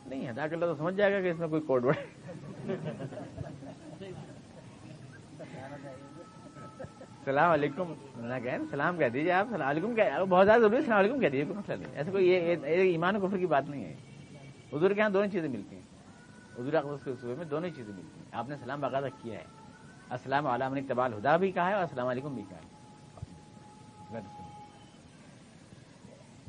A: نہیں ہدا کر تو سمجھ جائے گا کہ اس میں کوئی کوڈ ورڈ السلام علیکم۔ نہ کہیں سلام کہہ دیجیے آپ۔ السلام علیکم کہہ بہت زیادہ ضروری ہے۔ السلام علیکم کہہ دیجیے کوئی مسئلہ نہیں۔ ایسے کوئی یہ ایمان و کفر کی بات نہیں ہے۔ حضور کے یہاں دونوں چیزیں ملتی ہیں۔ حضور اقدس کے صبح میں دونوں چیزیں ملتی ہیں۔ آپ نے سلام باقاعدہ کیا ہے۔ السلام علیکم اقتبال ہدا بھی کہا ہے اور السلام علیکم بھی کہا ہے۔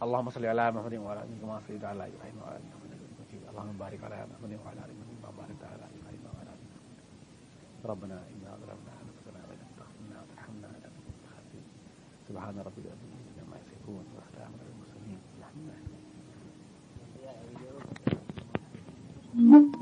A: اللهم صل على محمد وعلى ال محمد كما صليت على ابراهيم وعلى ال ابراهيم اللهم بارك على محمد وعلى ال محمد كما باركت على ابراهيم وعلى ال محمد۔ ربنا انا ظلمنا انفسنا وان لم تغفر لنا وترحمنا لنكن من الخاسرين سبحان ربك رب العزه عما يصفون وسلام على المرسلين الحمد لله